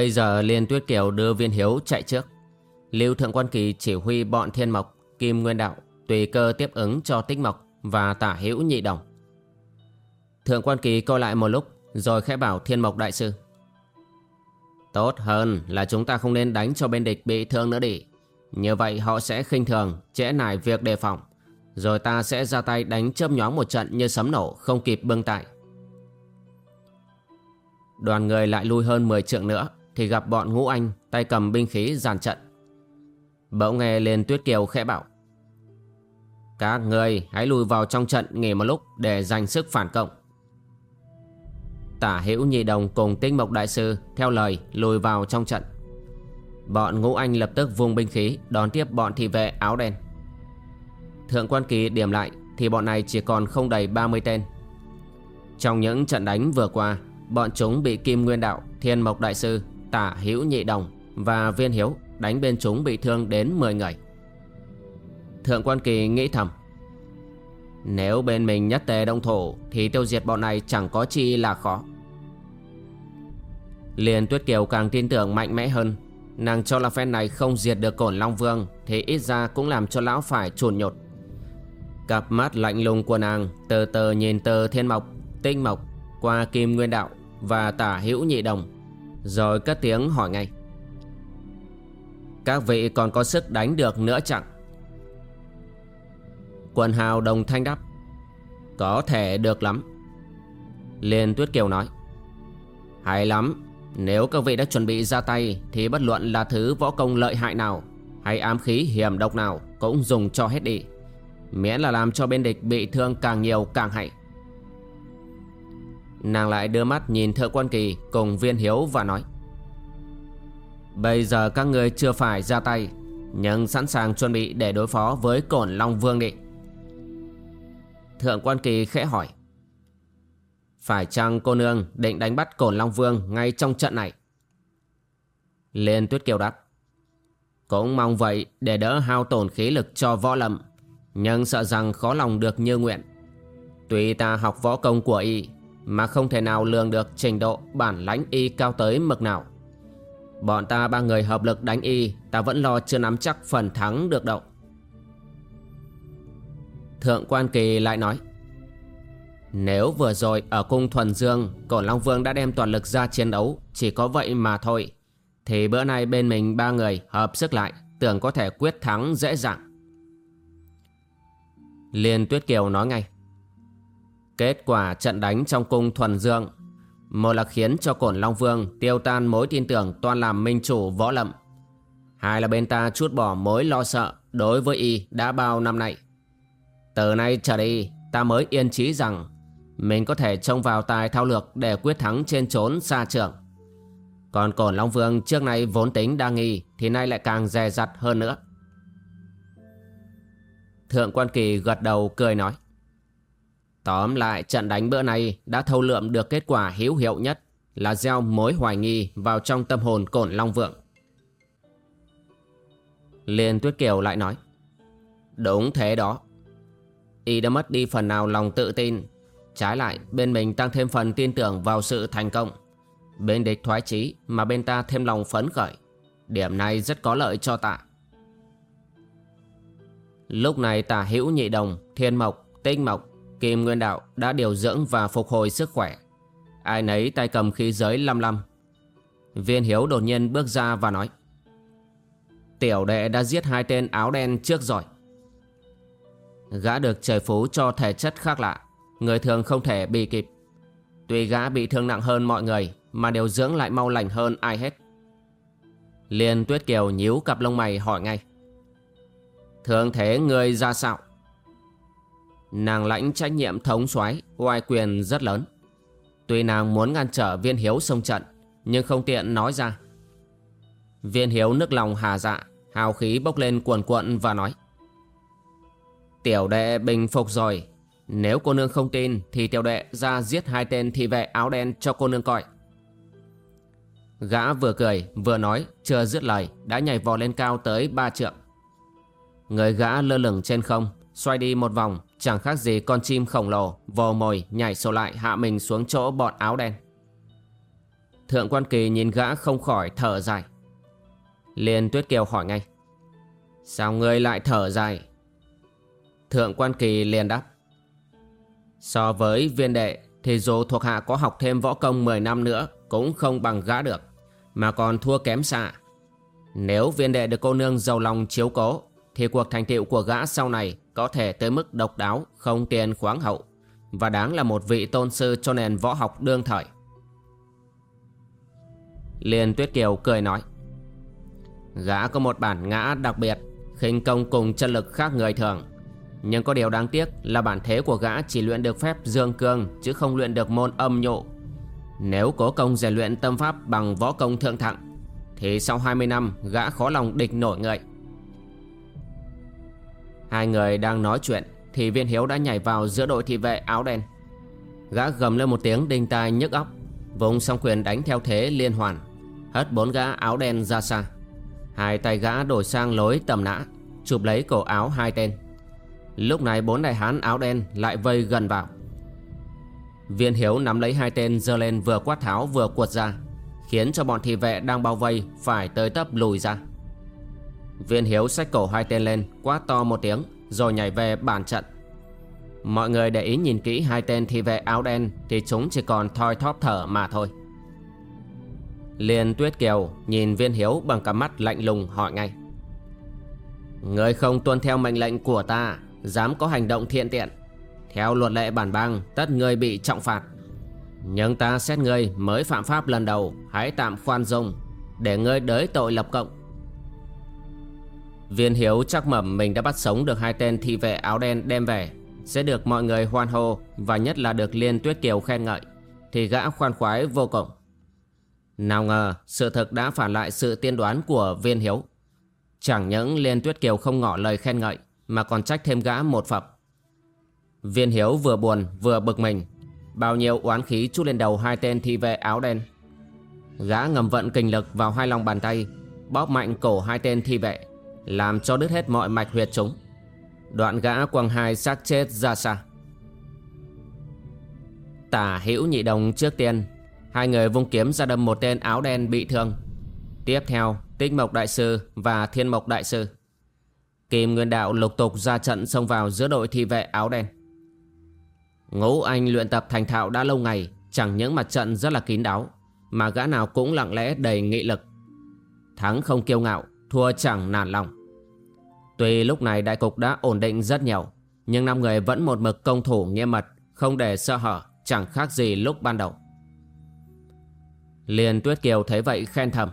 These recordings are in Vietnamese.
Bây giờ Liên Tuyết Kiều đưa Viên Hiếu chạy trước. Lưu Thượng Quan Kỳ chỉ huy bọn Thiên Mộc, Kim Nguyên Đạo tùy cơ tiếp ứng cho Tích Mộc và Tả Hữu Nhị Đồng. Thượng Quan Kỳ coi lại một lúc rồi khẽ bảo Thiên Mộc Đại Sư. Tốt hơn là chúng ta không nên đánh cho bên địch bị thương nữa đi. Như vậy họ sẽ khinh thường, trễ nải việc đề phòng. Rồi ta sẽ ra tay đánh chớp nhoáng một trận như sấm nổ không kịp bưng tại. Đoàn người lại lui hơn 10 trượng nữa thì gặp bọn ngũ anh tay cầm binh khí giàn trận. Bỗng nghe lên Tuyết Kiều khẽ bảo. Các người hãy lùi vào trong trận nghỉ một lúc để dành sức phản cộng. Tả hữu nhị đồng cùng tinh mộc đại sư theo lời lùi vào trong trận. Bọn ngũ anh lập tức vùng binh khí đón tiếp bọn thị vệ áo đen. Thượng quan kỳ điểm lại thì bọn này chỉ còn không đầy 30 tên. Trong những trận đánh vừa qua, bọn chúng bị Kim Nguyên Đạo, Thiên Mộc Đại Sư Tả Hữu Nhị Đồng và Viên Hiếu đánh bên chúng bị thương đến 10 người. Thượng quan kỳ nghĩ thầm. Nếu bên mình nhất tề đông thổ thì tiêu diệt bọn này chẳng có chi là khó. Liền Tuyết Kiều càng tin tưởng mạnh mẽ hơn. Nàng cho là phen này không diệt được cổn Long Vương thì ít ra cũng làm cho lão phải chuồn nhột. Cặp mắt lạnh lùng của nàng từ từ nhìn từ thiên mộc, tinh mộc qua kim nguyên đạo và tả hữu nhị đồng rồi cất tiếng hỏi ngay. Các vị còn có sức đánh được nữa chẳng? Quần hào đồng thanh đáp. Có thể được lắm. Liên Tuyết Kiều nói. Hay lắm. Nếu các vị đã chuẩn bị ra tay, Thì bất luận là thứ võ công lợi hại nào, Hay ám khí hiểm độc nào, Cũng dùng cho hết đi. Miễn là làm cho bên địch bị thương càng nhiều càng hay. Nàng lại đưa mắt nhìn thợ quan kỳ cùng viên hiếu và nói, Bây giờ các người chưa phải ra tay, Nhưng sẵn sàng chuẩn bị để đối phó với cổn Long Vương đi. Thượng quan kỳ khẽ hỏi, Phải chăng cô nương định đánh bắt cổn Long Vương ngay trong trận này? Liên Tuyết Kiều đáp, Cũng mong vậy để đỡ hao tổn khí lực cho võ lâm, Nhưng sợ rằng khó lòng được như nguyện. Tuy ta học võ công của y mà không thể nào lường được trình độ bản lãnh y cao tới mực nào. Bọn ta ba người hợp lực đánh y, ta vẫn lo chưa nắm chắc phần thắng được đâu. Thượng quan kỳ lại nói Nếu vừa rồi ở cung Thuần Dương Cổ Long Vương đã đem toàn lực ra chiến đấu Chỉ có vậy mà thôi Thì bữa nay bên mình ba người hợp sức lại Tưởng có thể quyết thắng dễ dàng Liên Tuyết Kiều nói ngay Kết quả trận đánh trong cung thuần dương. Một là khiến cho cổn Long Vương tiêu tan mối tin tưởng toàn làm minh chủ võ lâm. Hai là bên ta chút bỏ mối lo sợ đối với y đã bao năm nay. Từ nay trở đi, ta mới yên trí rằng Mình có thể trông vào tài thao lược để quyết thắng trên trốn xa trường. Còn cổn Long Vương trước nay vốn tính đa nghi Thì nay lại càng dè dặt hơn nữa. Thượng quan kỳ gật đầu, cười nói. Tóm lại trận đánh bữa nay đã thâu lượm được kết quả hữu hiệu nhất là gieo mối hoài nghi vào trong tâm hồn cổn Long Vượng. Liên Tuyết Kiều lại nói Đúng thế đó. Y đã mất đi phần nào lòng tự tin. Trái lại bên mình tăng thêm phần tin tưởng vào sự thành công. Bên địch thoái chí mà bên ta thêm lòng phấn khởi. Điểm này rất có lợi cho tạ Lúc này tả hữu nhị đồng, thiên mộc, tinh mộc, kim nguyên đạo đã điều dưỡng và phục hồi sức khỏe. Ai nấy tay cầm khí giới lăm lăm. Viên hiếu đột nhiên bước ra và nói. Tiểu đệ đã giết hai tên áo đen trước rồi. Gã được trời phú cho thể chất khác lạ, người thường không thể bị kịp. Tuy gã bị thương nặng hơn mọi người mà điều dưỡng lại mau lành hơn ai hết. Liên Tuyết Kiều nhíu cặp lông mày hỏi ngay. Thường thế người ra sao? Nàng lãnh trách nhiệm thống soái oai quyền rất lớn. Tuy nàng muốn ngăn trở viên hiếu sông trận, nhưng không tiện nói ra. Viên hiếu nức lòng hà dạ, hào khí bốc lên cuồn cuộn và nói. Tiểu đệ bình phục rồi, nếu cô nương không tin thì tiểu đệ ra giết hai tên thị vệ áo đen cho cô nương coi. Gã vừa cười vừa nói chưa dứt lời đã nhảy vò lên cao tới ba trượng. Người gã lơ lửng trên không xoay đi một vòng, chẳng khác gì con chim khổng lồ, vồ mồi, nhảy sổ lại, hạ mình xuống chỗ bọn áo đen. Thượng quan kỳ nhìn gã không khỏi thở dài. Liên tuyết kiều hỏi ngay. Sao ngươi lại thở dài? Thượng quan kỳ liền đáp. So với viên đệ thì dù thuộc hạ có học thêm võ công 10 năm nữa cũng không bằng gã được, mà còn thua kém xa. Nếu viên đệ được cô nương giàu lòng chiếu cố thì cuộc thành tựu của gã sau này có thể tới mức độc đáo, không tiền khoáng hậu. Và đáng là một vị tôn sư cho nền võ học đương thời. Liên Tuyết Kiều cười nói Gã có một bản ngã đặc biệt khinh công cùng chân lực khác người thường. Nhưng có điều đáng tiếc là bản thế của gã chỉ luyện được phép dương cương Chứ không luyện được môn âm nhộ. Nếu cố công rèn luyện tâm pháp bằng võ công thượng thặng Thì sau 20 năm gã khó lòng địch nổi người. Hai người đang nói chuyện, Thì viên hiếu đã nhảy vào giữa đội thị vệ áo đen. Gã gầm lên một tiếng, đinh tai nhức óc, Vùng song quyền đánh theo thế liên hoàn, Hất bốn gã áo đen ra xa. Hai tay gã đổi sang lối tầm nã, Chụp lấy cổ áo hai tên. Lúc này bốn đại hán áo đen lại vây gần vào. Viên hiếu nắm lấy hai tên giơ lên vừa quát tháo vừa cuột ra, Khiến cho bọn thị vệ đang bao vây phải tới tấp lùi ra. Viên hiếu xách cổ hai tên lên quát to một tiếng, Rồi nhảy về bàn trận. Mọi người để ý nhìn kỹ hai tên thi vệ áo đen Thì chúng chỉ còn thoi thóp thở mà thôi. Liên Tuyết Kiều nhìn viên hiếu bằng cả mắt lạnh lùng hỏi ngay. Người không tuân theo mệnh lệnh của ta, Dám có hành động thiện tiện. Theo luật lệ bản bang, Tất người bị trọng phạt. Nhưng ta xét ngươi mới phạm pháp lần đầu, Hãy tạm khoan dung, Để ngươi đới tội lập cộng. Viên hiếu chắc mẩm mình đã bắt sống được hai tên thị vệ áo đen đem về. Sẽ được mọi người hoan hô Và nhất là được Liên Tuyết Kiều khen ngợi, Thì gã khoan khoái vô cùng. Nào ngờ, sự thực đã phản lại sự tiên đoán của viên hiếu. Chẳng những Liên Tuyết Kiều không ngỏ lời khen ngợi, Mà còn trách thêm gã một phẩm Viên hiếu vừa buồn, vừa bực mình. Bao nhiêu oán khí chút lên đầu hai tên thị vệ áo đen. Gã ngầm vận kinh lực vào hai lòng bàn tay, Bóp mạnh cổ hai tên thi vệ. Làm cho đứt hết mọi mạch huyệt chúng. Đoạn gã quăng hai xác chết ra xa. Tả hữu nhị đồng trước tiên, Hai người vung kiếm ra đâm một tên áo đen bị thương. Tiếp theo, Tích Mộc Đại Sư và Thiên Mộc Đại Sư. Kim Nguyên Đạo lục tục ra trận xông vào giữa đội thi vệ áo đen. Ngũ Anh luyện tập thành thạo đã lâu ngày, Chẳng những mặt trận rất là kín đáo, Mà gã nào cũng lặng lẽ đầy nghị lực. Thắng không kiêu ngạo Thua chẳng nản lòng. Tuy lúc này đại cục đã ổn định rất nhiều, Nhưng năm người vẫn một mực công thủ nghiêm mật, Không để sơ hở, Chẳng khác gì lúc ban đầu. Liên Tuyết Kiều thấy vậy khen thầm.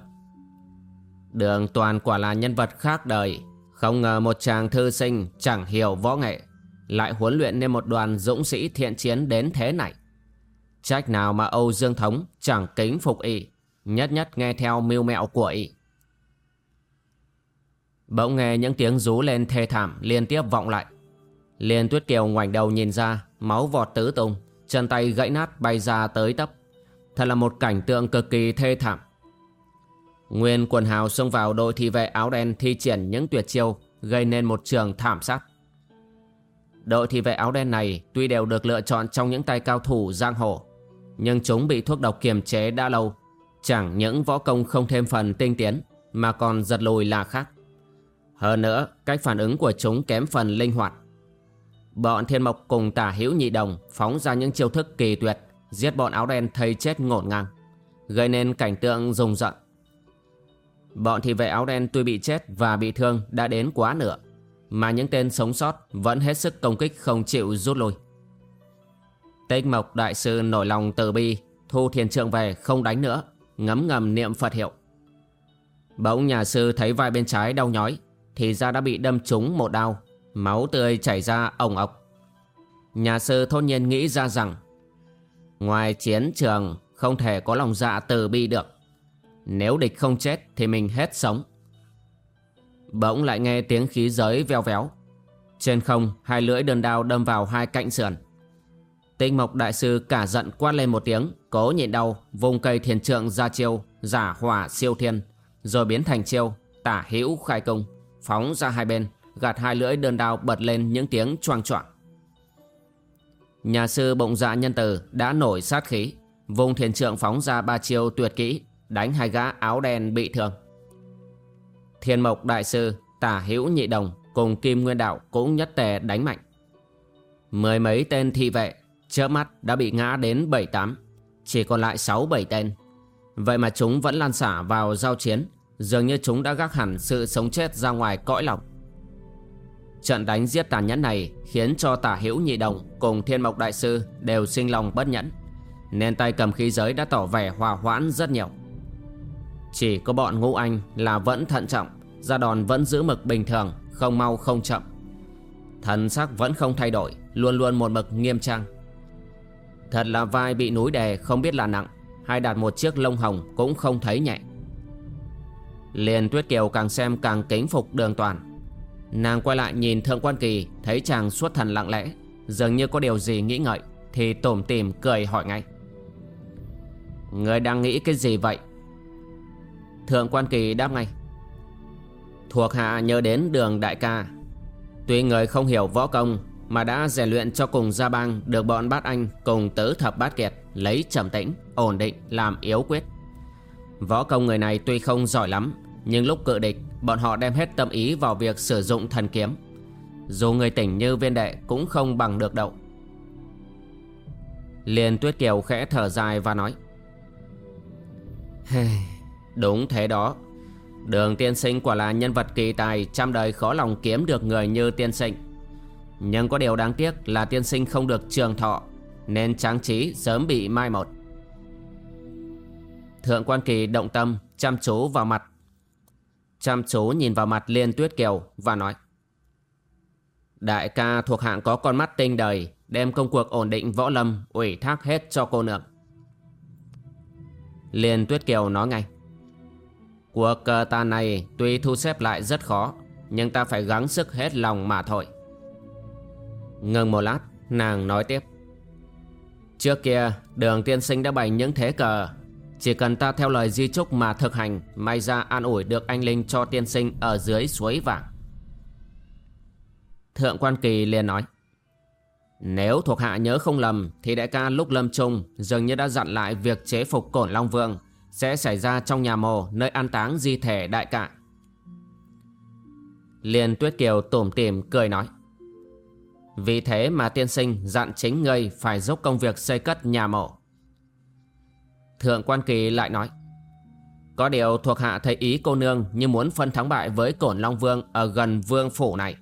Đường toàn quả là nhân vật khác đời, Không ngờ một chàng thư sinh chẳng hiểu võ nghệ, Lại huấn luyện nên một đoàn dũng sĩ thiện chiến đến thế này. Trách nào mà Âu Dương Thống chẳng kính phục y, Nhất nhất nghe theo mưu mẹo của y. Bỗng nghe những tiếng rú lên thê thảm, liên tiếp vọng lại. Liên Tuyết Kiều ngoảnh đầu nhìn ra, Máu vọt tứ tung, Chân tay gãy nát bay ra tới tấp. Thật là một cảnh tượng cực kỳ thê thảm. Nguyên quần hào xông vào đội thị vệ áo đen thi triển những tuyệt chiêu, Gây nên một trường thảm sát. Đội thị vệ áo đen này tuy đều được lựa chọn trong những tay cao thủ giang hồ, Nhưng chúng bị thuốc độc kiềm chế đã lâu. Chẳng những võ công không thêm phần tinh tiến, mà còn giật lùi là khác. Hơn nữa, cách phản ứng của chúng kém phần linh hoạt. Bọn thiên mộc cùng tả hữu nhị đồng phóng ra những chiêu thức kỳ tuyệt, giết bọn áo đen thây chết ngổn ngang, gây nên cảnh tượng rùng rợn. Bọn thị vệ áo đen tuy bị chết và bị thương đã đến quá nửa, mà những tên sống sót vẫn hết sức công kích không chịu rút lui. Tích Mộc Đại Sư nổi lòng từ bi, thu thiền trượng về không đánh nữa, ngấm ngầm niệm Phật hiệu. Bỗng nhà sư thấy vai bên trái đau nhói, thì ra đã bị đâm trúng một đao, máu tươi chảy ra ồng ọc. Nhà sư thôn nhiên nghĩ ra rằng, ngoài chiến trường không thể có lòng dạ từ bi được. Nếu địch không chết thì mình hết sống. Bỗng lại nghe tiếng khí giới veo véo. Trên không, hai lưỡi đơn đao đâm vào hai cạnh sườn. Tinh Mộc Đại Sư cả giận quát lên một tiếng, cố nhịn đau, vùng cây thiền trượng ra chiêu, giả hỏa siêu thiên, rồi biến thành chiêu, tả hữu khai công, phóng ra hai bên, gạt hai lưỡi đơn đao bật lên những tiếng choang choạng. Nhà sư bụng dạ nhân từ đã nổi sát khí, vùng thiền trượng phóng ra ba chiêu tuyệt kỹ, đánh hai gã áo đen bị thương. Thiên Mộc Đại Sư, tả hữu nhị đồng cùng Kim Nguyên Đạo cũng nhất tề đánh mạnh. Mười mấy tên thị vệ chớp mắt đã bị ngã đến 7-8 Chỉ còn lại 6-7 tên Vậy mà chúng vẫn lan xả vào giao chiến Dường như chúng đã gác hẳn sự sống chết ra ngoài cõi lòng. Trận đánh giết tàn nhẫn này Khiến cho tả hữu nhị đồng Cùng thiên mộc đại sư đều sinh lòng bất nhẫn, Nên tay cầm khí giới đã tỏ vẻ hòa hoãn rất nhiều. Chỉ có bọn ngũ anh là vẫn thận trọng Ra đòn vẫn giữ mực bình thường, Không mau không chậm. Thần sắc vẫn không thay đổi, Luôn luôn một mực nghiêm trang. Thật là vai bị núi đè không biết là nặng, Hay đạt một chiếc lông hồng cũng không thấy nhẹ. Liền Tuyết Kiều càng xem càng kính phục đường toàn. Nàng quay lại nhìn Thượng Quan Kỳ Thấy chàng suốt thần lặng lẽ Dường như có điều gì nghĩ ngợi Thì tủm tìm cười hỏi ngay. Người đang nghĩ cái gì vậy? Thượng Quan Kỳ đáp ngay. Thuộc hạ nhớ đến đường đại ca. Tuy người không hiểu võ công mà đã rèn luyện cho cùng gia bang được bọn bát anh cùng tứ thập bát kiệt lấy trầm tĩnh, ổn định làm yếu quyết. Võ công người này tuy không giỏi lắm, nhưng lúc cự địch, bọn họ đem hết tâm ý vào việc sử dụng thần kiếm. Dù người tỉnh như viên đệ cũng không bằng được đậu. Liền Tuyết Kiều khẽ thở dài và nói Đúng thế đó Đường tiên sinh quả là nhân vật kỳ tài Trăm đời khó lòng kiếm được người như tiên sinh nhưng có điều đáng tiếc là tiên sinh không được trường thọ Nên tráng trí sớm bị mai một Thượng quan kỳ động tâm Chăm chú vào mặt Chăm chú nhìn vào mặt Liên Tuyết Kiều Và nói, Đại ca thuộc hạng có con mắt tinh đời Đem công cuộc ổn định võ lâm, ủy thác hết cho cô nương. Liên Tuyết Kiều nói ngay, Cuộc cờ ta này tuy thu xếp lại rất khó, Nhưng ta phải gắng sức hết lòng mà thôi. Ngừng một lát, Nàng nói tiếp, Trước kia, đường tiên sinh đã bày những thế cờ chỉ cần ta theo lời di trúc mà thực hành, May ra an ủi được anh Linh cho tiên sinh Ở dưới suối vàng Thượng quan kỳ liền nói, Nếu thuộc hạ nhớ không lầm, Thì đại ca lúc lâm trung Dường như đã dặn lại việc chế phục cổn Long Vương Sẽ xảy ra trong nhà mồ Nơi an táng di thể đại cạn. Liền Tuyết Kiều tủm tỉm cười nói, vì thế mà tiên sinh dặn chính ngươi phải giúp công việc xây cất nhà mộ. Thượng quan kỳ lại nói. Có điều thuộc hạ thấy ý cô nương như muốn phân thắng bại với cổn Long Vương ở gần vương phủ này.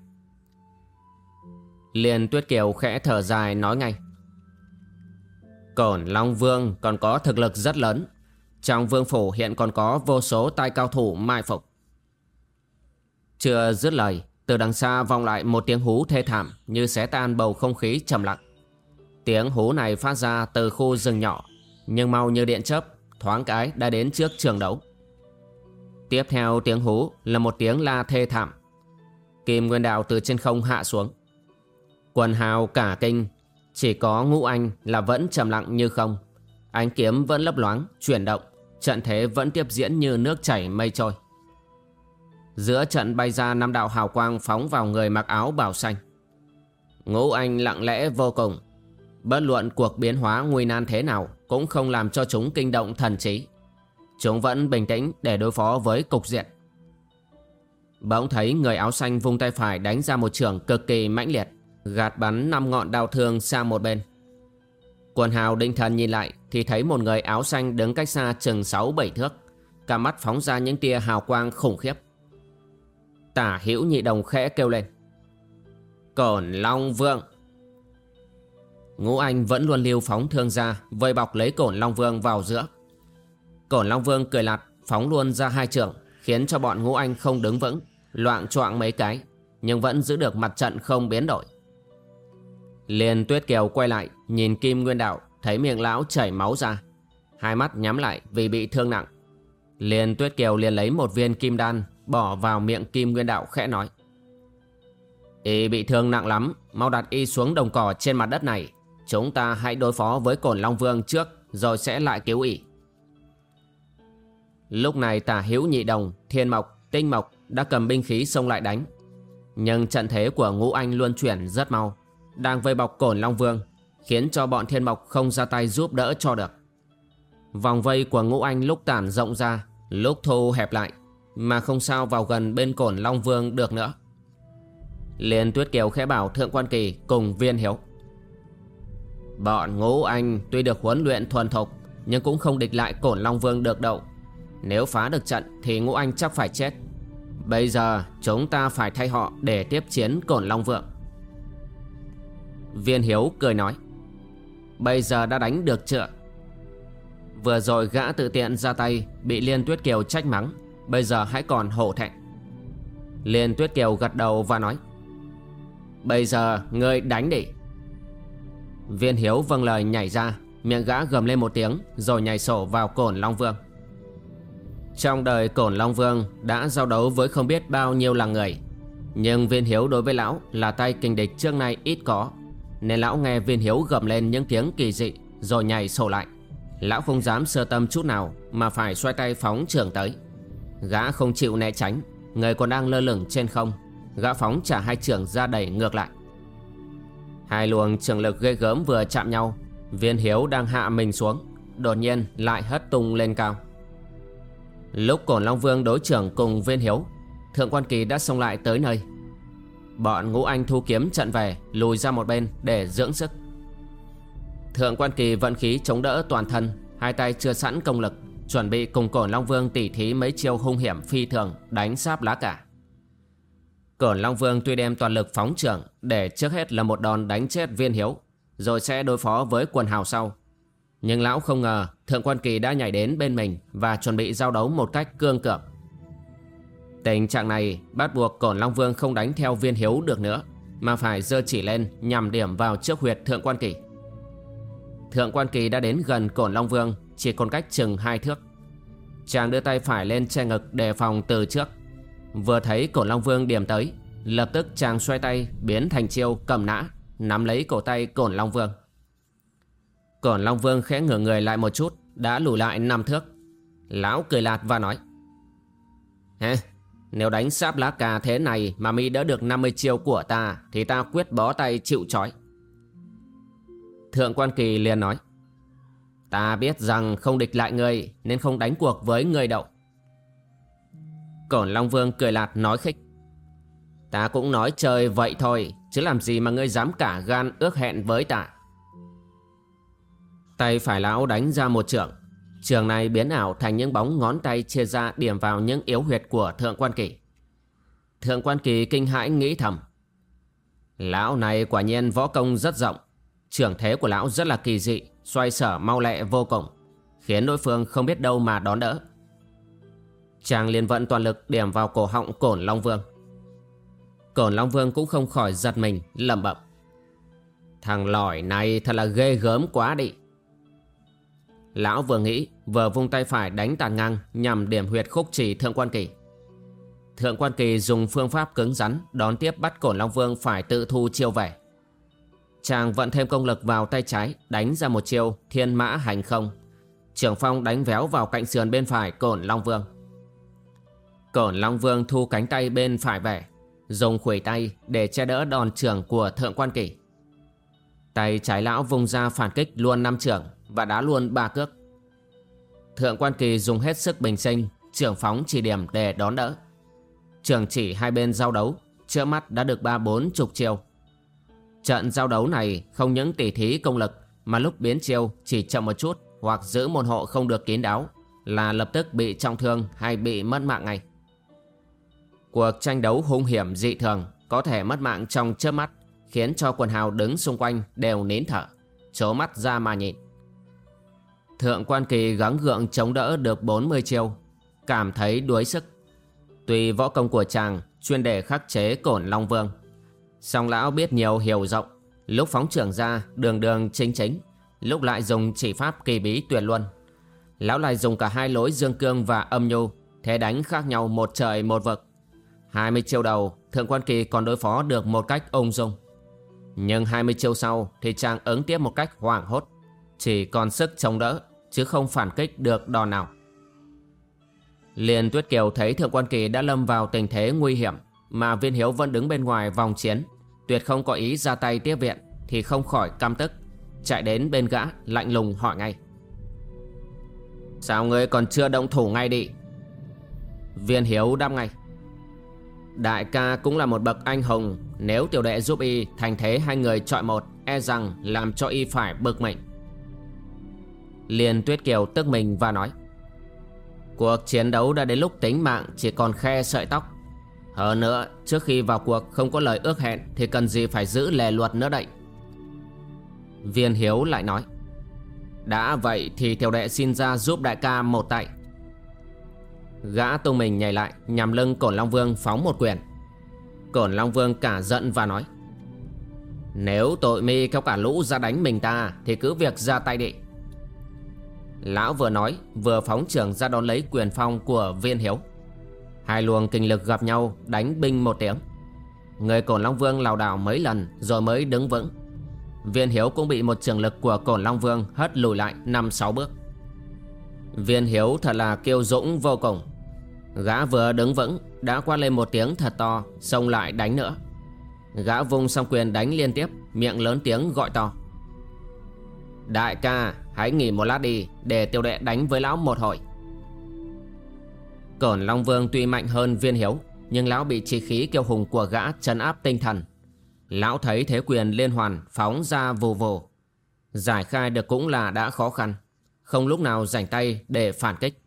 Liền Tuyết Kiều khẽ thở dài nói ngay. Cổn Long Vương còn có thực lực rất lớn. Trong vương phủ hiện còn có vô số tay cao thủ mai phục. Chưa dứt lời, từ đằng xa vọng lại một tiếng hú thê thảm như xé tan bầu không khí trầm lặng. Tiếng hú này phát ra từ khu rừng nhỏ, nhưng mau như điện chớp, thoáng cái đã đến trước trường đấu. Tiếp theo tiếng hú là một tiếng la thê thảm. Kim Nguyên Đạo từ trên không hạ xuống. Quần hào cả kinh, chỉ có ngũ anh là vẫn trầm lặng như không. Ánh kiếm vẫn lấp loáng, chuyển động, trận thế vẫn tiếp diễn như nước chảy mây trôi. Giữa trận bay ra năm đạo hào quang phóng vào người mặc áo bảo xanh. Ngũ Anh lặng lẽ vô cùng. Bất luận cuộc biến hóa nguy nan thế nào cũng không làm cho chúng kinh động thần trí. Chúng vẫn bình tĩnh để đối phó với cục diện. Bỗng thấy người áo xanh vung tay phải đánh ra một trường cực kỳ mãnh liệt, Gạt bắn năm ngọn đao thương sang một bên Quần hào định thần nhìn lại Thì thấy một người áo xanh đứng cách xa chừng 6-7 thước, Cả mắt phóng ra những tia hào quang khủng khiếp Tả hữu nhị đồng khẽ kêu lên Cổn Long Vương Ngũ Anh vẫn luôn lưu phóng thương ra Vây bọc lấy Cổn Long Vương vào giữa. Cổn Long Vương cười lạt, Phóng luôn ra hai trường, Khiến cho bọn Ngũ Anh không đứng vững, Loạn choạng mấy cái, Nhưng vẫn giữ được mặt trận không biến đổi. Liền Tuyết Kiều quay lại, Nhìn Kim Nguyên Đạo, Thấy miệng lão chảy máu ra. Hai mắt nhắm lại vì bị thương nặng. Liền Tuyết Kiều liền lấy một viên kim đan, Bỏ vào miệng Kim Nguyên Đạo khẽ nói. Y bị thương nặng lắm, Mau đặt Y xuống đồng cỏ trên mặt đất này. Chúng ta hãy đối phó với cổn Long Vương trước Rồi sẽ lại cứu ỷ Lúc này tả hữu nhị đồng Thiên Mộc, Tinh Mộc Đã cầm binh khí xông lại đánh. Nhưng trận thế của ngũ anh luôn chuyển rất mau Đang vây bọc cổn Long Vương Khiến cho bọn Thiên Mộc không ra tay giúp đỡ cho được. Vòng vây của ngũ anh lúc tản rộng ra Lúc thu hẹp lại Mà không sao vào gần bên cổn Long Vương được nữa. Liên Tuyết Kiều khẽ bảo Thượng Quan Kỳ cùng Viên Hiếu. Bọn ngũ anh tuy được huấn luyện thuần thục, Nhưng cũng không địch lại cổn Long Vương được đâu. Nếu phá được trận thì ngũ anh chắc phải chết. Bây giờ chúng ta phải thay họ để tiếp chiến cổn Long Vương. Viên Hiếu cười nói, Bây giờ đã đánh được chưa? Vừa rồi gã tự tiện ra tay Bị Liên Tuyết Kiều trách mắng, Bây giờ hãy còn hổ thẹn. Liên Tuyết Kiều gật đầu và nói, Bây giờ ngươi đánh đi. Viên Hiếu vâng lời nhảy ra, Miệng gã gầm lên một tiếng, Rồi nhảy sổ vào cổn Long Vương. Trong đời cổn Long Vương Đã giao đấu với không biết bao nhiêu là người, Nhưng Viên Hiếu đối với lão Là tay kinh địch trước nay ít có, Nên lão nghe Viên Hiếu gầm lên những tiếng kỳ dị, Rồi nhảy sổ lại. Lão không dám sơ tâm chút nào Mà phải xoay tay phóng trưởng tới. Gã không chịu né tránh, Người còn đang lơ lửng trên không, Gã phóng trả hai trưởng ra đẩy ngược lại. Hai luồng trường lực ghê gớm vừa chạm nhau. Viên hiếu đang hạ mình xuống, Đột nhiên lại hất tung lên cao. Lúc Cổn Long Vương đối trưởng cùng viên hiếu, Thượng quan kỳ đã xông lại tới nơi. Bọn ngũ anh thu kiếm trận về, Lùi ra một bên để dưỡng sức. Thượng quan kỳ vận khí chống đỡ toàn thân, Hai tay chưa sẵn công lực, Chuẩn bị cùng Cổn Long Vương tỉ thí mấy chiêu hung hiểm phi thường, Đánh sáp lá cả. Cổn Long Vương tuy đem toàn lực phóng trưởng để trước hết là một đòn đánh chết viên hiếu, rồi sẽ đối phó với quần hào sau. Nhưng lão không ngờ Thượng Quan Kỳ đã nhảy đến bên mình và chuẩn bị giao đấu một cách cương cường. Tình trạng này bắt buộc Cổn Long Vương không đánh theo viên hiếu được nữa, mà phải dơ chỉ lên nhằm điểm vào trước huyệt Thượng Quan Kỳ. Thượng Quan Kỳ đã đến gần Cổn Long Vương chỉ còn cách chừng hai thước. Chàng đưa tay phải lên che ngực đề phòng từ trước Vừa thấy cổ Long Vương điểm tới Lập tức chàng xoay tay biến thành chiêu cầm nã Nắm lấy cổ tay cổn Long Vương. Cổn Long Vương khẽ ngửa người lại một chút Đã lùi lại năm thước. Lão cười lạt và nói Hê, Nếu đánh sáp lá cà thế này Mà mi đã được 50 chiêu của ta Thì ta quyết bó tay chịu trói. Thượng quan kỳ liền nói Ta biết rằng không địch lại người Nên không đánh cuộc với người đậu Cổn Long Vương cười lạt nói khích. Ta cũng nói chơi vậy thôi, Chứ làm gì mà ngươi dám cả gan ước hẹn với ta. Tay phải lão đánh ra một trường. Trường này biến ảo thành những bóng ngón tay chia ra điểm vào những yếu huyệt của Thượng Quan Kỳ. Thượng Quan Kỳ kinh hãi nghĩ thầm. Lão này quả nhiên võ công rất rộng. Trường thế của lão rất là kỳ dị, Xoay sở mau lẹ vô cùng, Khiến đối phương không biết đâu mà đón đỡ. Chàng liền vận toàn lực điểm vào cổ họng cổn Long Vương. Cổn Long Vương cũng không khỏi giật mình, lẩm bẩm. Thằng lỏi này thật là ghê gớm quá đi. Lão vừa nghĩ, vừa vung tay phải đánh tàn ngang Nhằm điểm huyệt khúc chỉ Thượng Quan Kỳ. Thượng Quan Kỳ dùng phương pháp cứng rắn Đón tiếp bắt Cổn Long Vương phải tự thu chiêu về. Chàng vận thêm công lực vào tay trái, Đánh ra một chiêu thiên mã hành không. Trưởng phong đánh véo vào cạnh sườn bên phải Cổn Long Vương. Cổn Long Vương thu cánh tay bên phải về Dùng khuỷu tay để che đỡ đòn trưởng của Thượng Quan Kỳ Tay trái lão vùng ra phản kích luôn năm trưởng Và đá luôn ba cước. Thượng Quan Kỳ dùng hết sức bình sinh, Trưởng phóng chỉ điểm để đón đỡ. Trưởng chỉ hai bên giao đấu, Trước mắt đã được ba bốn chục chiêu. Trận giao đấu này không những tỉ thí công lực, Mà lúc biến chiêu chỉ chậm một chút Hoặc giữ môn hộ không được kín đáo, Là lập tức bị trọng thương hay bị mất mạng ngay. Cuộc tranh đấu hung hiểm dị thường Có thể mất mạng trong chớp mắt, Khiến cho quần hào đứng xung quanh đều nín thở Chố mắt ra mà nhìn Thượng quan kỳ gắng gượng chống đỡ được 40 chiêu, Cảm thấy đuối sức. Tuy võ công của chàng chuyên để khắc chế cổn Long Vương, song lão biết nhiều hiểu rộng. Lúc phóng trưởng ra, đường đường chính chính, Lúc lại dùng chỉ pháp kỳ bí tuyệt luân. Lão lại dùng cả hai lối dương cương và âm nhu, Thế đánh khác nhau một trời một vực. 20 chiêu đầu, Thượng quan kỳ còn đối phó được một cách ung dung. Nhưng 20 chiêu sau Thì chàng ứng tiếp một cách hoảng hốt. Chỉ còn sức chống đỡ, Chứ không phản kích được đòn nào. Liền Tuyết Kiều thấy Thượng Quan Kỳ đã lâm vào tình thế nguy hiểm, Mà Viên Hiếu vẫn đứng bên ngoài vòng chiến. Tuyệt không có ý ra tay tiếp viện, Thì không khỏi căm tức. Chạy đến bên gã, lạnh lùng hỏi ngay. Sao ngươi còn chưa động thủ ngay đi? Viên Hiếu đáp ngay. Đại ca cũng là một bậc anh hùng. Nếu tiểu đệ giúp y thành thế, hai người chọi một E rằng làm cho y phải bực mình. Liền Tuyết Kiều tức mình và nói, Cuộc chiến đấu đã đến lúc tính mạng, chỉ còn khe sợi tóc. Hơn nữa, trước khi vào cuộc không có lời ước hẹn Thì cần gì phải giữ lề luật nữa đậy Viên Hiếu lại nói, Đã vậy thì tiểu đệ xin ra giúp đại ca một tay. Gã tung mình nhảy lại, Nhằm lưng Cổn Long Vương phóng một quyền. Cổn Long Vương cả giận và nói, Nếu tội mi kéo cả lũ ra đánh mình ta, Thì cứ việc ra tay đi. Lão vừa nói, vừa phóng trưởng ra đón lấy quyền phong của viên hiếu. Hai luồng kinh lực gặp nhau, đánh binh một tiếng. Người Cổn Long Vương lảo đảo mấy lần rồi mới đứng vững. Viên Hiếu cũng bị một trường lực của Cổn Long Vương hất lùi lại năm sáu bước. Viên Hiếu thật là kiêu dũng vô cùng. Gã vừa đứng vững, đã quát lên một tiếng thật to, xông lại đánh nữa. Gã vung song quyền đánh liên tiếp, miệng lớn tiếng gọi to. Đại ca, hãy nghỉ một lát đi, Để tiêu đệ đánh với lão một hồi. Cổn Long Vương tuy mạnh hơn viên hiếu, Nhưng lão bị chi khí kiêu hùng của gã chấn áp tinh thần. Lão thấy thế quyền liên hoàn phóng ra vù vù. Giải khai được cũng là đã khó khăn, Không lúc nào rảnh tay để phản kích.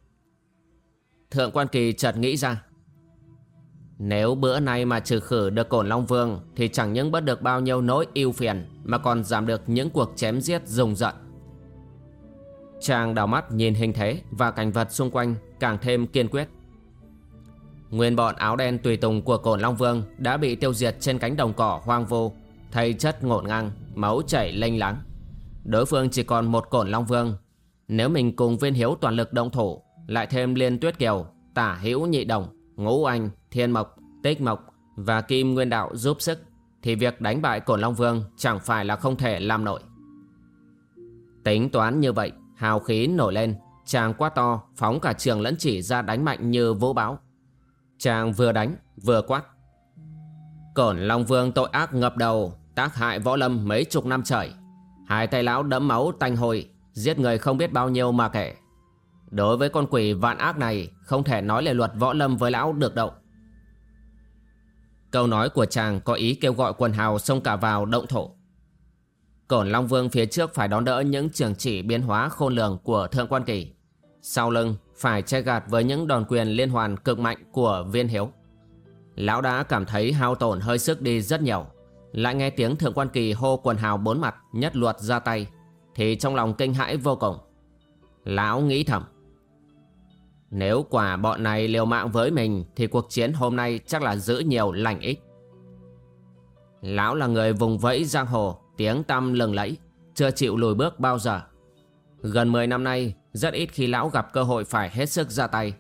Thượng quan kỳ chợt nghĩ ra Nếu bữa nay mà trừ khử được cổn Long Vương Thì chẳng những bất được bao nhiêu nỗi yêu phiền Mà còn giảm được những cuộc chém giết rùng rợn Chàng đào mắt nhìn hình thế và cảnh vật xung quanh càng thêm kiên quyết. Nguyên bọn áo đen tùy tùng của cổn Long Vương đã bị tiêu diệt trên cánh đồng cỏ hoang vô, thay chất ngổn ngang, máu chảy lênh láng. Đối phương chỉ còn một cổn Long Vương. Nếu mình cùng viên hiếu toàn lực động thủ, lại thêm liên tuyết kiều, tả hữu nhị đồng, ngũ anh, thiên mộc, tích mộc và kim nguyên đạo giúp sức, thì việc đánh bại cổn Long Vương chẳng phải là không thể làm nổi. Tính toán như vậy, Hào khí nổi lên Chàng quá to phóng cả trường lẫn chỉ ra đánh mạnh như vũ bão. Chàng vừa đánh vừa quát. Cổn Long Vương tội ác ngập đầu Tác hại võ lâm mấy chục năm trời. Hai tay lão đẫm máu tanh hôi Giết người không biết bao nhiêu mà kể. Đối với con quỷ vạn ác này, Không thể nói lời luật võ lâm với lão được đâu Câu nói của chàng có ý kêu gọi quần hào xông cả vào động thổ Cổn Long Vương phía trước phải đón đỡ những trường chỉ biến hóa khôn lường của Thượng Quan Kỳ. Sau lưng, phải che gạt với những đòn quyền liên hoàn cực mạnh của Viên Hiếu. Lão đã cảm thấy hao tổn hơi sức đi rất nhiều. Lại nghe tiếng Thượng Quan Kỳ hô quần hào bốn mặt, nhất luật ra tay. Thì trong lòng kinh hãi vô cùng. Lão nghĩ thầm. Nếu quả bọn này liều mạng với mình, thì cuộc chiến hôm nay chắc là giữ nhiều lành ít. Lão là người vùng vẫy giang hồ, Tiếng tăm lừng lẫy, Chưa chịu lùi bước bao giờ. Gần 10 năm nay, Rất ít khi lão gặp cơ hội phải hết sức ra tay.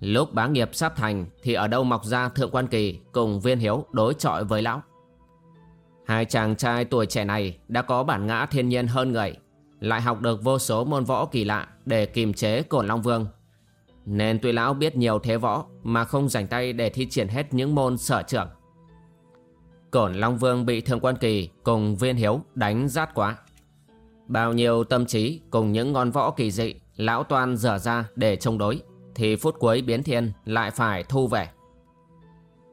Lúc bá nghiệp sắp thành, Thì ở đâu mọc ra Thượng Quan Kỳ Cùng Viên Hiếu đối chọi với lão. Hai chàng trai tuổi trẻ này Đã có bản ngã thiên nhiên hơn người, Lại học được vô số môn võ kỳ lạ Để kiềm chế Cổn Long Vương. Nên tuy lão biết nhiều thế võ, Mà không dành tay để thi triển hết những môn sở trường Cổn Long Vương bị Thượng Quan Kỳ cùng Viên Hiếu đánh rát quá. Bao nhiêu tâm trí cùng những ngón võ kỳ dị, lão toan dở ra để chống đối, thì phút cuối biến thiên lại phải thu về.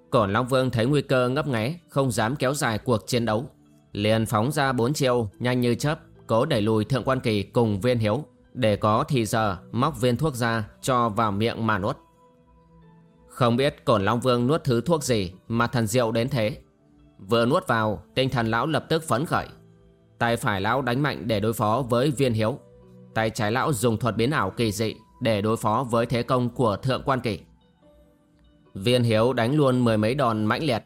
Cổn Long Vương thấy nguy cơ ngấp nghé, Không dám kéo dài cuộc chiến đấu Liền phóng ra bốn chiêu, nhanh như chớp, Cố đẩy lùi Thượng Quan Kỳ cùng viên hiếu để có thì giờ, móc viên thuốc ra, Cho vào miệng mà nuốt. Không biết Cổn Long Vương nuốt thứ thuốc gì Mà thần diệu đến thế. Vừa nuốt vào, Tinh thần lão lập tức phấn khởi. Tay phải lão đánh mạnh để đối phó với viên hiếu. Tay trái lão dùng thuật biến ảo kỳ dị Để đối phó với thế công của Thượng Quan Kỳ. Viên hiếu đánh luôn mười mấy đòn mãnh liệt.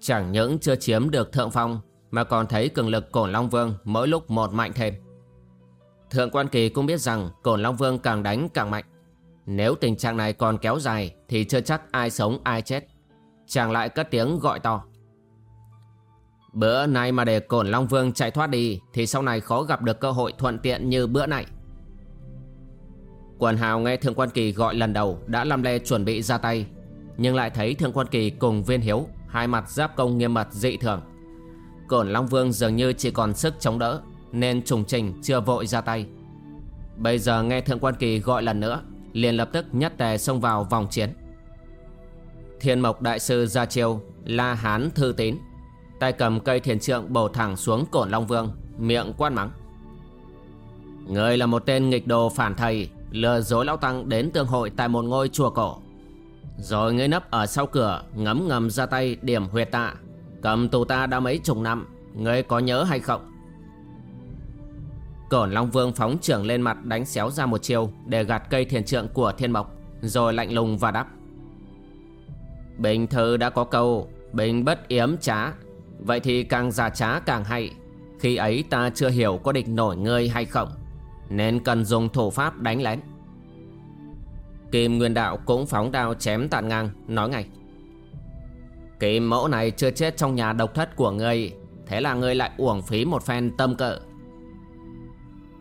Chẳng những chưa chiếm được thượng phong, Mà còn thấy cường lực Cổn Long Vương mỗi lúc một mạnh thêm. Thượng quan kỳ cũng biết rằng Cổn Long Vương càng đánh càng mạnh. Nếu tình trạng này còn kéo dài Thì chưa chắc ai sống ai chết. Chàng lại cất tiếng gọi to. Bữa nay mà để Cổn Long Vương chạy thoát đi Thì sau này khó gặp được cơ hội thuận tiện như bữa này. Quần hào nghe Thượng quan kỳ gọi lần đầu Đã làm lê chuẩn bị ra tay, nhưng lại thấy Thượng Quan Kỳ cùng Viên Hiếu, Hai mặt giáp công nghiêm mật dị thường. Cổn Long Vương dường như chỉ còn sức chống đỡ. Nên trùng trình chưa vội ra tay. Bây giờ nghe Thượng Quan Kỳ gọi lần nữa, liền lập tức nhất tề xông vào vòng chiến. Thiên Mộc Đại Sư ra chiêu, La Hán Thư Tín, Tay cầm cây thiền trượng bổ thẳng xuống Cổn Long Vương, Miệng quan mắng. Người là một tên nghịch đồ phản thầy, Lừa dối lão tăng đến tương hội tại một ngôi chùa cổ. Rồi ngươi nấp ở sau cửa, Ngấm ngầm ra tay điểm huyệt tạ. Cầm tù ta đã mấy chục năm, Ngươi có nhớ hay không? Cổn Long Vương phóng trưởng lên mặt Đánh xéo ra một chiều Để gạt cây thiền trượng của thiên mộc, Rồi lạnh lùng và đáp. Bình thư đã có câu, Bình bất yếm trá. Vậy thì càng già trá càng hay. Khi ấy ta chưa hiểu có địch nổi ngươi hay không, Nên cần dùng thủ pháp đánh lén. Kim Nguyên Đạo cũng phóng đao chém tàn ngang, Nói ngay. Kim mẫu này chưa chết trong nhà độc thất của ngươi, Thế là ngươi lại uổng phí một phen tâm cỡ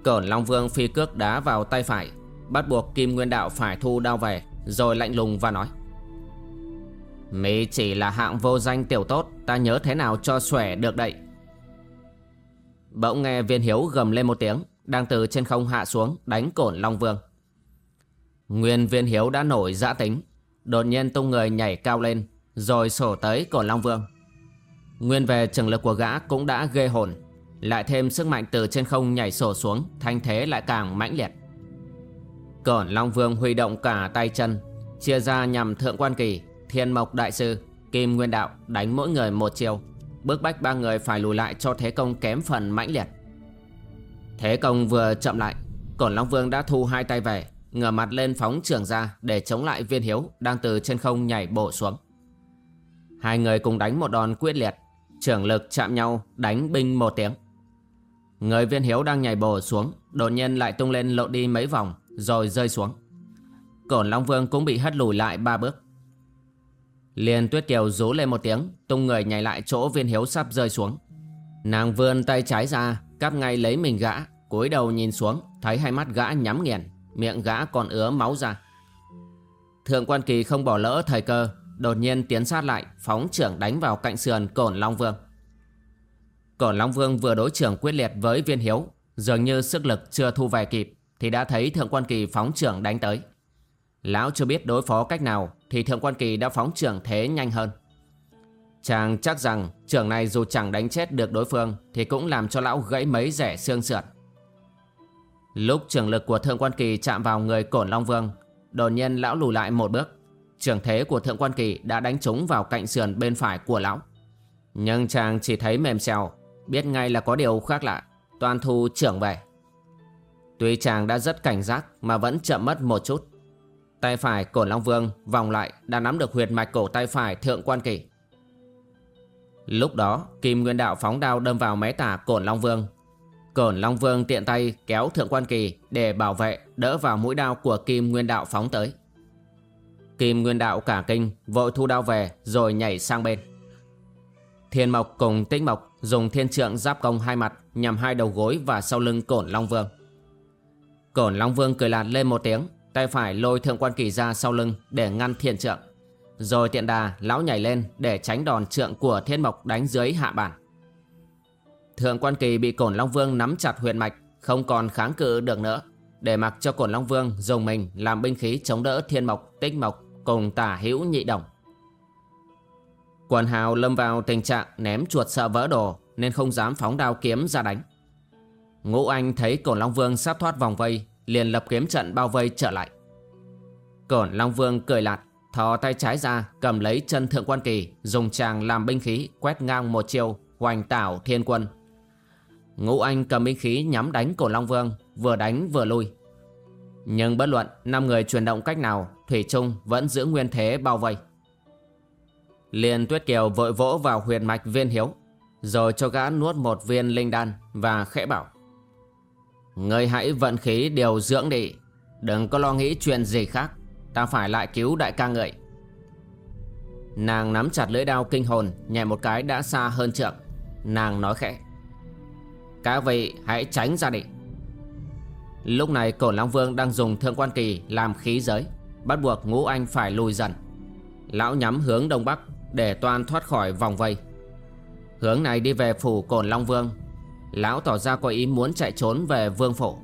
Cổn Long Vương phi cước đá vào tay phải, Bắt buộc Kim Nguyên Đạo phải thu đao về, Rồi lạnh lùng và nói. Mỹ chỉ là hạng vô danh tiểu tốt, Ta nhớ thế nào cho xòe được đậy Bỗng nghe viên hiếu gầm lên một tiếng, Đang từ trên không hạ xuống, Đánh cổn Long Vương. Nguyên viên hiếu đã nổi dã tính, Đột nhiên tung người nhảy cao lên, Rồi sổ tới cổn Long Vương. Nguyên về trường lực của gã cũng đã ghê hồn. Lại thêm sức mạnh từ trên không nhảy sổ xuống Thanh thế lại càng mãnh liệt Cổn Long Vương huy động cả tay chân Chia ra nhằm Thượng Quan Kỳ Thiên Mộc Đại Sư Kim Nguyên Đạo đánh mỗi người một chiều Bước bách ba người phải lùi lại cho thế công kém phần mãnh liệt Thế công vừa chậm lại Cổn Long Vương đã thu hai tay về ngửa mặt lên phóng trường ra để chống lại viên hiếu đang từ trên không nhảy bổ xuống. Hai người cùng đánh một đòn quyết liệt, trưởng lực chạm nhau đánh binh một tiếng. Người viên hiếu đang nhảy bổ xuống, đột nhiên lại tung lên lộ đi mấy vòng rồi rơi xuống. Cổn Long Vương cũng bị hất lùi lại ba bước. Liền Tuyết Kiều rú lên một tiếng, tung người nhảy lại chỗ viên hiếu sắp rơi xuống. Nàng vươn tay trái ra, cắp ngay lấy mình gã, cúi đầu nhìn xuống, thấy hai mắt gã nhắm nghiền, Miệng gã còn ứa máu ra Thượng quan kỳ không bỏ lỡ thời cơ Đột nhiên tiến sát lại Phóng trưởng đánh vào cạnh sườn cổn Long Vương Cổn Long Vương vừa đối trưởng quyết liệt với viên hiếu Dường như sức lực chưa thu về kịp Thì đã thấy thượng quan kỳ phóng trưởng đánh tới Lão chưa biết đối phó cách nào Thì thượng quan kỳ đã phóng trưởng thế nhanh hơn Chàng chắc rằng trưởng này dù chẳng đánh chết được đối phương Thì cũng làm cho lão gãy mấy rẻ xương sườn Lúc trường lực của Thượng Quan Kỳ chạm vào người Cổn Long Vương, đột nhiên lão lùi lại một bước. Trường thế của Thượng Quan Kỳ đã đánh trúng vào cạnh sườn bên phải của lão. Nhưng chàng chỉ thấy mềm xèo, biết ngay là có điều khác lạ, toàn thu trưởng về. Tuy chàng đã rất cảnh giác mà vẫn chậm mất một chút. Tay phải Cổn Long Vương vòng lại đã nắm được huyệt mạch cổ tay phải Thượng Quan Kỳ. Lúc đó, Kim Nguyên Đạo phóng đao đâm vào mé tả Cổn Long Vương Cổn Long Vương tiện tay kéo Thượng Quan Kỳ để bảo vệ đỡ vào mũi đao của Kim Nguyên Đạo phóng tới. Kim Nguyên Đạo cả kinh vội thu đao về rồi nhảy sang bên. Thiên Mộc cùng Tích Mộc dùng thiên trượng giáp công hai mặt nhằm hai đầu gối và sau lưng Cổn Long Vương. Cổn Long Vương cười lạt lên một tiếng, tay phải lôi Thượng Quan Kỳ ra sau lưng để ngăn thiên trượng. Rồi tiện đà lão nhảy lên để tránh đòn trượng của Thiên Mộc đánh dưới hạ bản. Thượng quan kỳ bị cổn Long Vương nắm chặt huyệt mạch Không còn kháng cự được nữa Để mặc cho cổn Long Vương dùng mình làm binh khí chống đỡ thiên mộc, tích mộc Cùng tả hữu nhị đồng Quần hào lâm vào tình trạng ném chuột sợ vỡ đồ Nên không dám phóng đao kiếm ra đánh. Ngũ Anh thấy Cổn Long Vương sắp thoát vòng vây, Liền lập kiếm trận bao vây trở lại. Cổn Long Vương cười lạt, Thò tay trái ra, cầm lấy chân thượng quan kỳ, Dùng tràng làm binh khí quét ngang một chiều, Hoành tảo thiên quân. Ngũ Anh cầm binh khí nhắm đánh Cổn Long Vương, Vừa đánh vừa lui. Nhưng bất luận năm người chuyển động cách nào, Thủy Trung vẫn giữ nguyên thế bao vây. Liên Tuyết Kiều vội vỗ vào huyền mạch viên hiếu, Rồi cho gã nuốt một viên linh đan Và khẽ bảo Người hãy vận khí điều dưỡng đi, Đừng có lo nghĩ chuyện gì khác, Ta phải lại cứu đại ca ngợi Nàng nắm chặt lưỡi đao kinh hồn, Nhảy một cái đã xa hơn trượng. Nàng nói khẽ, Các vị hãy tránh ra đi. Lúc này cổ Long Vương đang dùng thương quan kỳ làm khí giới, Bắt buộc ngũ anh phải lùi dần. Lão nhắm hướng đông bắc để toàn thoát khỏi vòng vây. Hướng này đi về phủ cổn Long Vương. Lão tỏ ra có ý muốn chạy trốn về vương phủ.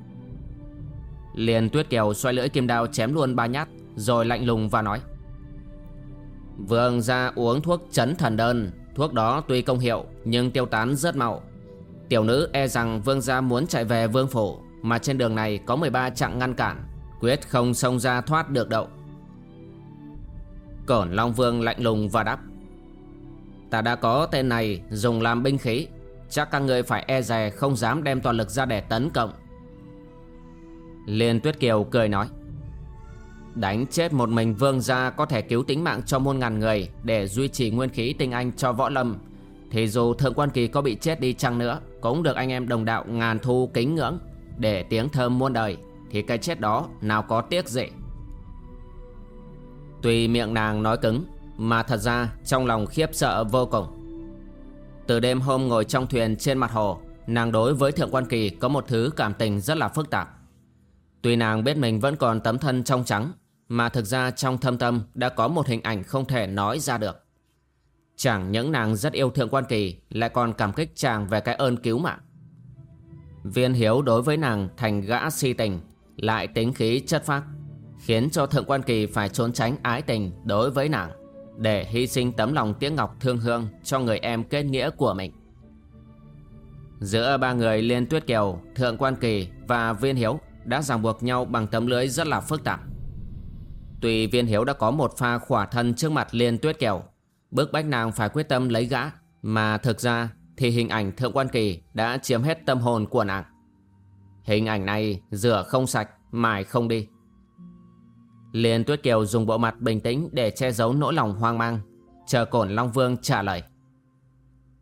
Liền tuyết kiều xoay lưỡi kim đao chém luôn ba nhát, Rồi lạnh lùng và nói, Vương ra uống thuốc chấn thần đơn, Thuốc đó tuy công hiệu Nhưng tiêu tán rất mau. Tiểu nữ e rằng vương gia muốn chạy về vương phủ, Mà trên đường này có 13 chặng ngăn cản, Quyết không xông ra thoát được đậu Cổn Long Vương lạnh lùng và đáp Ta đã có tên này dùng làm binh khí. Chắc các người phải e dè không dám đem toàn lực ra để tấn công. Liên Tuyết Kiều cười nói. Đánh chết một mình vương gia có thể cứu tính mạng cho muôn ngàn người Để duy trì nguyên khí tinh anh cho võ lâm. Thì dù thượng quan kỳ có bị chết đi chăng nữa, Cũng được anh em đồng đạo ngàn thu kính ngưỡng Để tiếng thơm muôn đời, Thì cái chết đó nào có tiếc gì? Tuy miệng nàng nói cứng mà thật ra, trong lòng khiếp sợ vô cùng. Từ đêm hôm ngồi trong thuyền trên mặt hồ, Nàng đối với Thượng Quan Kỳ có một thứ cảm tình rất là phức tạp. Tuy nàng biết mình vẫn còn tấm thân trong trắng, Mà thực ra trong thâm tâm đã có một hình ảnh không thể nói ra được. Chẳng những nàng rất yêu Thượng Quan Kỳ, Lại còn cảm kích chàng về cái ơn cứu mạng. Viên hiếu đối với nàng thành gã si tình, Lại tính khí chất phác, Khiến cho Thượng Quan Kỳ phải trốn tránh ái tình đối với nàng. Để hy sinh tấm lòng tiếng ngọc thương hương cho người em kết nghĩa của mình. Giữa ba người Liên Tuyết Kiều, Thượng Quan Kỳ và Viên Hiếu đã ràng buộc nhau bằng tấm lưới rất là phức tạp. Tuy Viên Hiếu đã có một pha khỏa thân trước mặt Liên Tuyết Kiều Bước bách nàng phải quyết tâm lấy gã Mà thực ra thì hình ảnh Thượng Quan Kỳ đã chiếm hết tâm hồn của nàng. Hình ảnh này rửa không sạch, mài không đi. Liên Tuyết Kiều dùng bộ mặt bình tĩnh để che giấu nỗi lòng hoang mang, chờ Cổn Long Vương trả lời.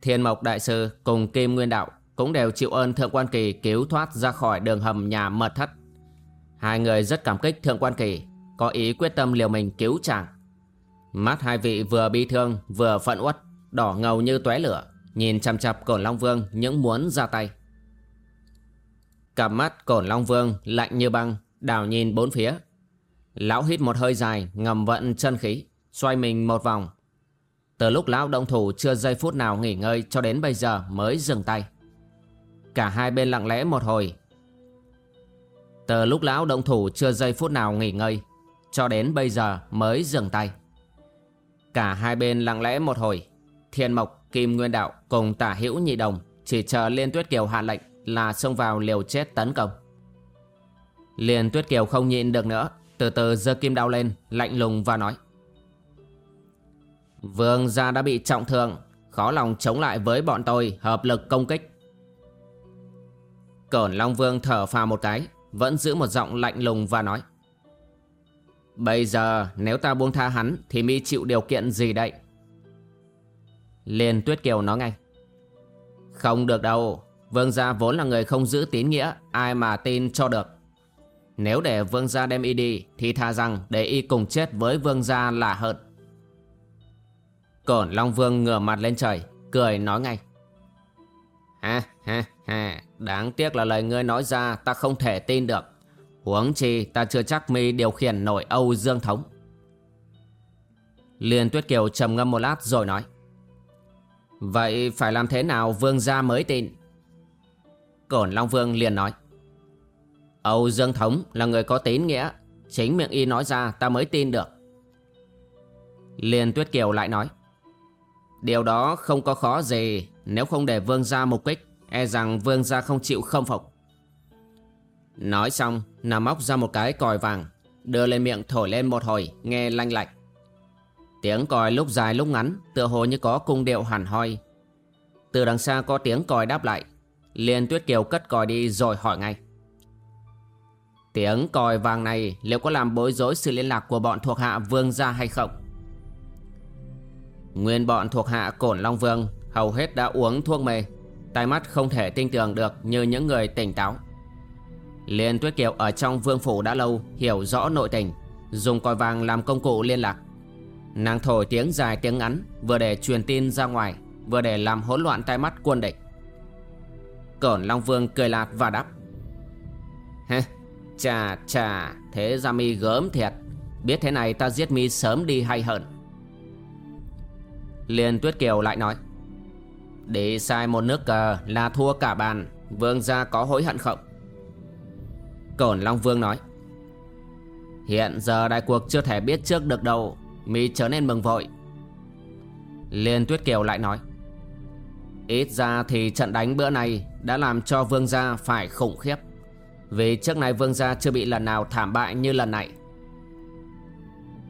Thiên Mộc Đại Sư cùng Kim Nguyên Đạo cũng đều chịu ơn Thượng Quan Kỳ cứu thoát ra khỏi đường hầm nhà mật thất. Hai người rất cảm kích Thượng Quan Kỳ, có ý quyết tâm liều mình cứu chàng. Mắt hai vị vừa bi thương vừa phận uất, đỏ ngầu như tóe lửa, nhìn chằm chặp Cổn Long Vương những muốn ra tay. Cặp mắt Cổn Long Vương lạnh như băng, đảo nhìn bốn phía, Lão hít một hơi dài ngầm vận chân khí Xoay mình một vòng. Từ lúc lão động thủ chưa giây phút nào nghỉ ngơi Cho đến bây giờ mới dừng tay. Cả hai bên lặng lẽ một hồi. Từ lúc lão động thủ chưa giây phút nào nghỉ ngơi Cho đến bây giờ mới dừng tay. Cả hai bên lặng lẽ một hồi. Thiên Mộc, Kim Nguyên Đạo cùng tả hữu nhị đồng Chỉ chờ Liên Tuyết Kiều hạ lệnh là xông vào liều chết tấn công. Liên Tuyết Kiều không nhịn được nữa từ từ giơ kim đao lên, Lạnh lùng và nói. Vương gia đã bị trọng thương, Khó lòng chống lại với bọn tôi, Hợp lực công kích. Cổn Long Vương thở phào một cái, Vẫn giữ một giọng lạnh lùng và nói. Bây giờ, nếu ta buông tha hắn, Thì mi chịu điều kiện gì đây? Liên Tuyết Kiều nói ngay. Không được đâu, Vương gia vốn là người không giữ tín nghĩa, Ai mà tin cho được nếu để vương gia đem y đi, Thì thà rằng để y cùng chết với vương gia là hợt Cổn Long Vương ngửa mặt lên trời, Cười nói ngay. Ha ha ha, Đáng tiếc là lời ngươi nói ra ta không thể tin được. Huống chi ta chưa chắc mi điều khiển nổi Âu Dương Thống. Liên Tuyết Kiều trầm ngâm một lát rồi nói. Vậy phải làm thế nào vương gia mới tin? Cổn Long Vương liền nói. Âu Dương Thống là người có tín nghĩa. Chính miệng y nói ra, ta mới tin được. Liên Tuyết Kiều lại nói, Điều đó không có khó gì, Nếu không để vương gia mục kích E rằng vương gia không chịu không phục. Nói xong Nằm móc ra một cái còi vàng, Đưa lên miệng thổi lên một hồi, Nghe lanh lạch. Tiếng còi lúc dài lúc ngắn, Tựa hồ như có cung điệu hẳn hoi. Từ đằng xa có tiếng còi đáp lại. Liên Tuyết Kiều cất còi đi rồi hỏi ngay Tiếng còi vàng này liệu có làm bối rối sự liên lạc của bọn thuộc hạ vương gia hay không? Nguyên bọn thuộc hạ Cổn Long Vương hầu hết đã uống thuốc mê, tai mắt không thể tin tưởng được như những người tỉnh táo. Liên Tuyết Kiều ở trong vương phủ đã lâu hiểu rõ nội tình, dùng còi vàng làm công cụ liên lạc. Nàng thổi tiếng dài tiếng ngắn vừa để truyền tin ra ngoài, vừa để làm hỗn loạn tai mắt quân địch. Cổn Long Vương cười lạt và đáp. Hê, chà chà, thế ra mi gớm thiệt, biết thế này ta giết mi sớm đi hay hơn. Liên Tuyết Kiều lại nói Đi sai một nước cờ là thua cả bàn. Vương gia có hối hận không? Cổn Long Vương nói Hiện giờ đại cuộc chưa thể biết trước được đâu. Mi trở nên mừng vội. Liên Tuyết Kiều lại nói Ít ra thì trận đánh bữa này Đã làm cho vương gia phải khủng khiếp. Vì trước này vương gia chưa bị lần nào thảm bại như lần này.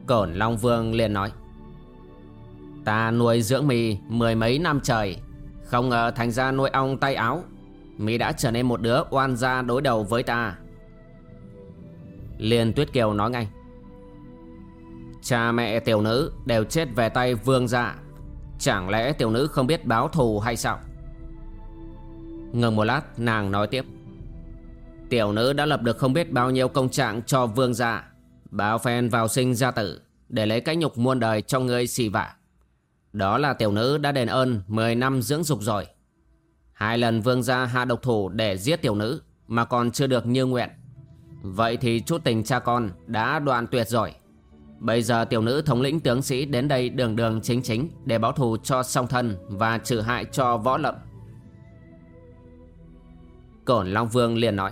Cổn Long Vương liền nói, Ta nuôi dưỡng mì mười mấy năm trời, Không ngờ thành ra nuôi ong tay áo. Mì đã trở nên một đứa oan gia đối đầu với ta. Liên Tuyết Kiều nói ngay, Cha mẹ tiểu nữ đều chết về tay vương gia. Chẳng lẽ tiểu nữ không biết báo thù hay sao? Ngừng một lát, nàng nói tiếp Tiểu nữ đã lập được không biết bao nhiêu công trạng cho vương gia. Báo phen vào sinh gia tử, Để lấy cái nhục muôn đời cho người xì vả. Đó là tiểu nữ đã đền ơn 10 năm dưỡng dục rồi. Hai lần vương gia hạ độc thủ để giết tiểu nữ, Mà còn chưa được như nguyện. Vậy thì chút tình cha con đã đoạn tuyệt rồi. Bây giờ tiểu nữ thống lĩnh tướng sĩ đến đây đường đường chính chính Để báo thù cho song thân và trừ hại cho võ lậm Cổn Long Vương liền nói.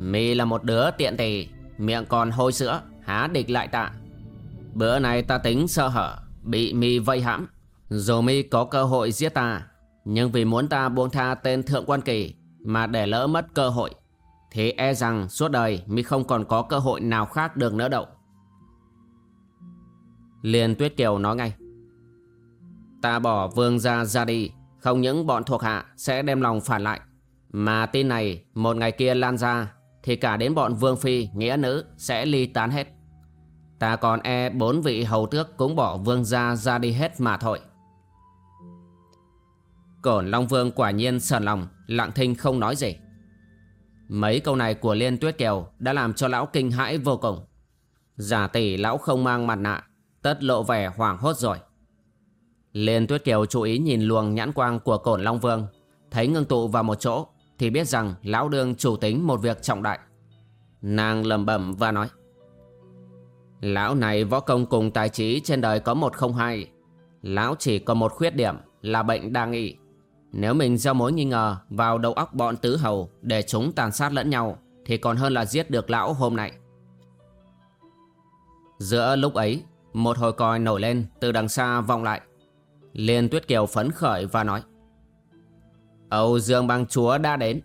Mi là một đứa tiện tỳ, Miệng còn hôi sữa, Há địch lại tạ Bữa này ta tính sơ hở, Bị mi vây hãm. Dù mi có cơ hội giết ta, Nhưng vì muốn ta buông tha tên Thượng Quan Kỳ Mà để lỡ mất cơ hội, Thì e rằng suốt đời mi không còn có cơ hội nào khác được nữa đâu. Liên Tuyết Kiều nói ngay, Ta bỏ vương gia ra đi, Không những bọn thuộc hạ sẽ đem lòng phản lại, Mà tin này một ngày kia lan ra thì cả đến bọn vương phi, nghĩa nữ sẽ ly tán hết. Ta còn e bốn vị hầu tước cũng bỏ vương gia ra đi hết mà thôi. Cổn Long Vương quả nhiên sờn lòng Lặng thinh không nói gì. Mấy câu này của Liên Tuyết Kiều Đã làm cho lão kinh hãi vô cùng. Giả tỷ lão không mang mặt nạ Tất lộ vẻ hoảng hốt rồi. Liên Tuyết Kiều chú ý nhìn luồng nhãn quang của Cổn Long Vương Thấy ngưng tụ vào một chỗ thì biết rằng lão đương chủ tính một việc trọng đại. Nàng lầm bẩm và nói, Lão này võ công cùng tài trí trên đời có một không hai. Lão chỉ có một khuyết điểm là bệnh đa nghị Nếu mình gieo mối nghi ngờ vào đầu óc bọn tứ hầu Để chúng tàn sát lẫn nhau, Thì còn hơn là giết được lão hôm nay. Giữa lúc ấy, Một hồi còi nổi lên từ đằng xa vọng lại. Liên Tuyết Kiều phấn khởi và nói Âu Dương bang chúa đã đến.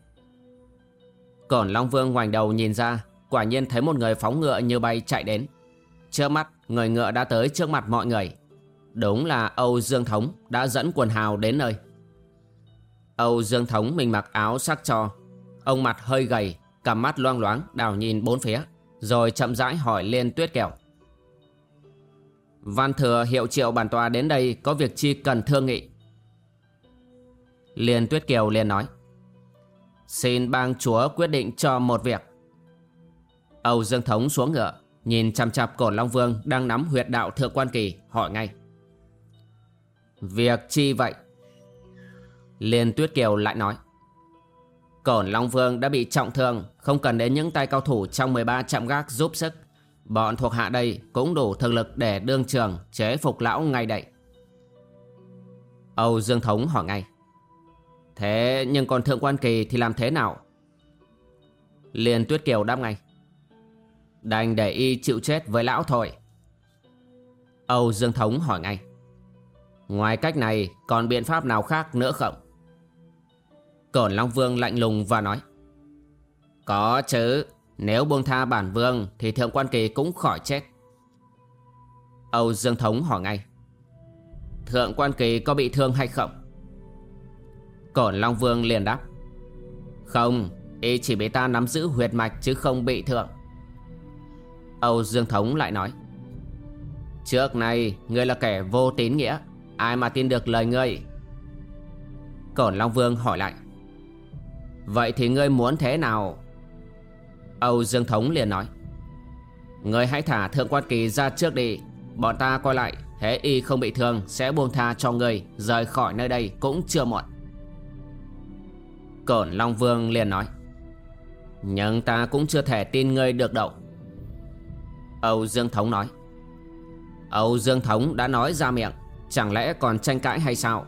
Cổn Long Vương ngoảnh đầu nhìn ra, Quả nhiên thấy một người phóng ngựa như bay chạy đến. Trước mắt, người ngựa đã tới trước mặt mọi người. Đúng là Âu Dương Thống đã dẫn quần hào đến nơi. Âu Dương Thống mình mặc áo sắc cho, Ông mặt hơi gầy Cầm mắt loang loáng đảo nhìn bốn phía, Rồi chậm rãi hỏi Liên Tuyết Kẹo Văn thừa hiệu triệu bản tòa đến đây Có việc chi cần thương nghị? Liên Tuyết Kiều liền nói. Xin bang chúa quyết định cho một việc. Âu Dương Thống xuống ngựa, Nhìn chằm chặp cổ Long Vương đang nắm huyệt đạo thượng quan kỳ, hỏi ngay. Việc chi vậy? Liên Tuyết Kiều lại nói. Cổn Long Vương đã bị trọng thương, Không cần đến những tay cao thủ trong 13 trạm gác giúp sức. Bọn thuộc hạ đây cũng đủ thực lực để đương trường, chế phục lão ngay đậy Âu Dương Thống hỏi ngay. Thế nhưng còn Thượng Quan Kỳ thì làm thế nào? Liên Tuyết Kiều đáp ngay Đành để y chịu chết với lão thôi Âu Dương Thống hỏi ngay Ngoài cách này, còn biện pháp nào khác nữa không? Cổn Long Vương lạnh lùng và nói Có chứ, Nếu buông tha bản vương Thì thượng quan kỳ cũng khỏi chết Âu Dương Thống hỏi ngay Thượng quan kỳ có bị thương hay không? Cổn Long Vương liền đáp. Không, Y chỉ bị ta nắm giữ huyệt mạch chứ không bị thương Âu Dương Thống lại nói. Trước này ngươi là kẻ vô tín nghĩa. Ai mà tin được lời ngươi? Cổn Long Vương hỏi lại. Vậy thì ngươi muốn thế nào? Âu Dương Thống liền nói. Ngươi hãy thả Thượng Quan Kỳ ra trước đi. Bọn ta coi lại, Thế y không bị thương, Sẽ buông tha cho ngươi. Rời khỏi nơi đây cũng chưa muộn. Cổn Long Vương liền nói, Nhưng ta cũng chưa thể tin ngươi được đâu. Âu Dương Thống nói, Âu Dương Thống đã nói ra miệng, Chẳng lẽ còn tranh cãi hay sao?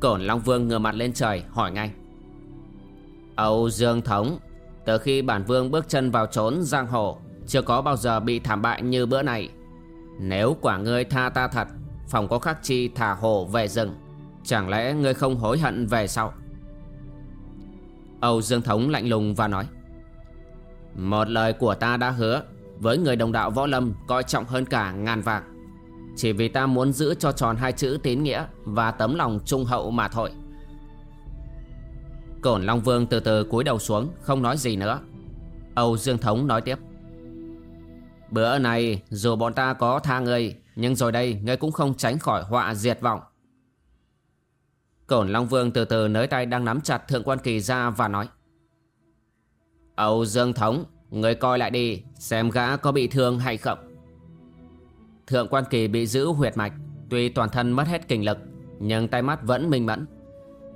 Cổn Long Vương ngửa mặt lên trời hỏi ngay, Âu Dương Thống, Từ khi bản vương bước chân vào trốn giang hồ, Chưa có bao giờ bị thảm bại như bữa này Nếu quả ngươi tha ta thật, Phòng có khắc chi thả hồ về rừng, Chẳng lẽ ngươi không hối hận về sau? Âu Dương Thống lạnh lùng và nói, Một lời của ta đã hứa, Với người đồng đạo võ lâm Coi trọng hơn cả ngàn vàng. Chỉ vì ta muốn giữ cho tròn hai chữ tín nghĩa Và tấm lòng trung hậu mà thôi. Cổn Long Vương từ từ cúi đầu xuống, Không nói gì nữa. Âu Dương Thống nói tiếp, Bữa này dù bọn ta có tha ngươi, Nhưng rồi đây ngươi cũng không tránh khỏi họa diệt vọng. Cổn Long Vương từ từ nới tay đang nắm chặt Thượng Quan Kỳ ra và nói. Âu Dương Thống, Người coi lại đi, Xem gã có bị thương hay không. Thượng Quan Kỳ bị giữ huyệt mạch, Tuy toàn thân mất hết kinh lực, Nhưng tay mắt vẫn minh mẫn.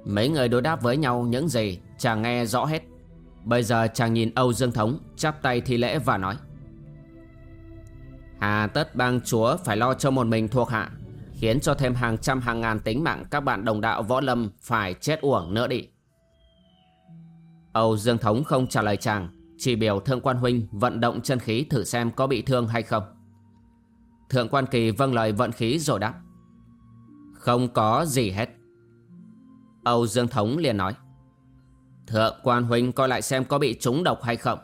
Mấy người đối đáp với nhau những gì, Chàng nghe rõ hết. Bây giờ chàng nhìn Âu Dương Thống, Chắp tay thi lễ và nói. Hà tất bang chúa phải lo cho một mình thuộc hạ. Khiến cho thêm hàng trăm hàng ngàn tính mạng Các bạn đồng đạo võ lâm Phải chết uổng nữa đi. Âu Dương Thống không trả lời chàng, Chỉ biểu Thượng Quan Huynh Vận động chân khí thử xem có bị thương hay không. Thượng Quan Kỳ vâng lời vận khí rồi đáp. Không có gì hết. Âu Dương Thống liền nói. Thượng quan huynh coi lại xem có bị trúng độc hay không.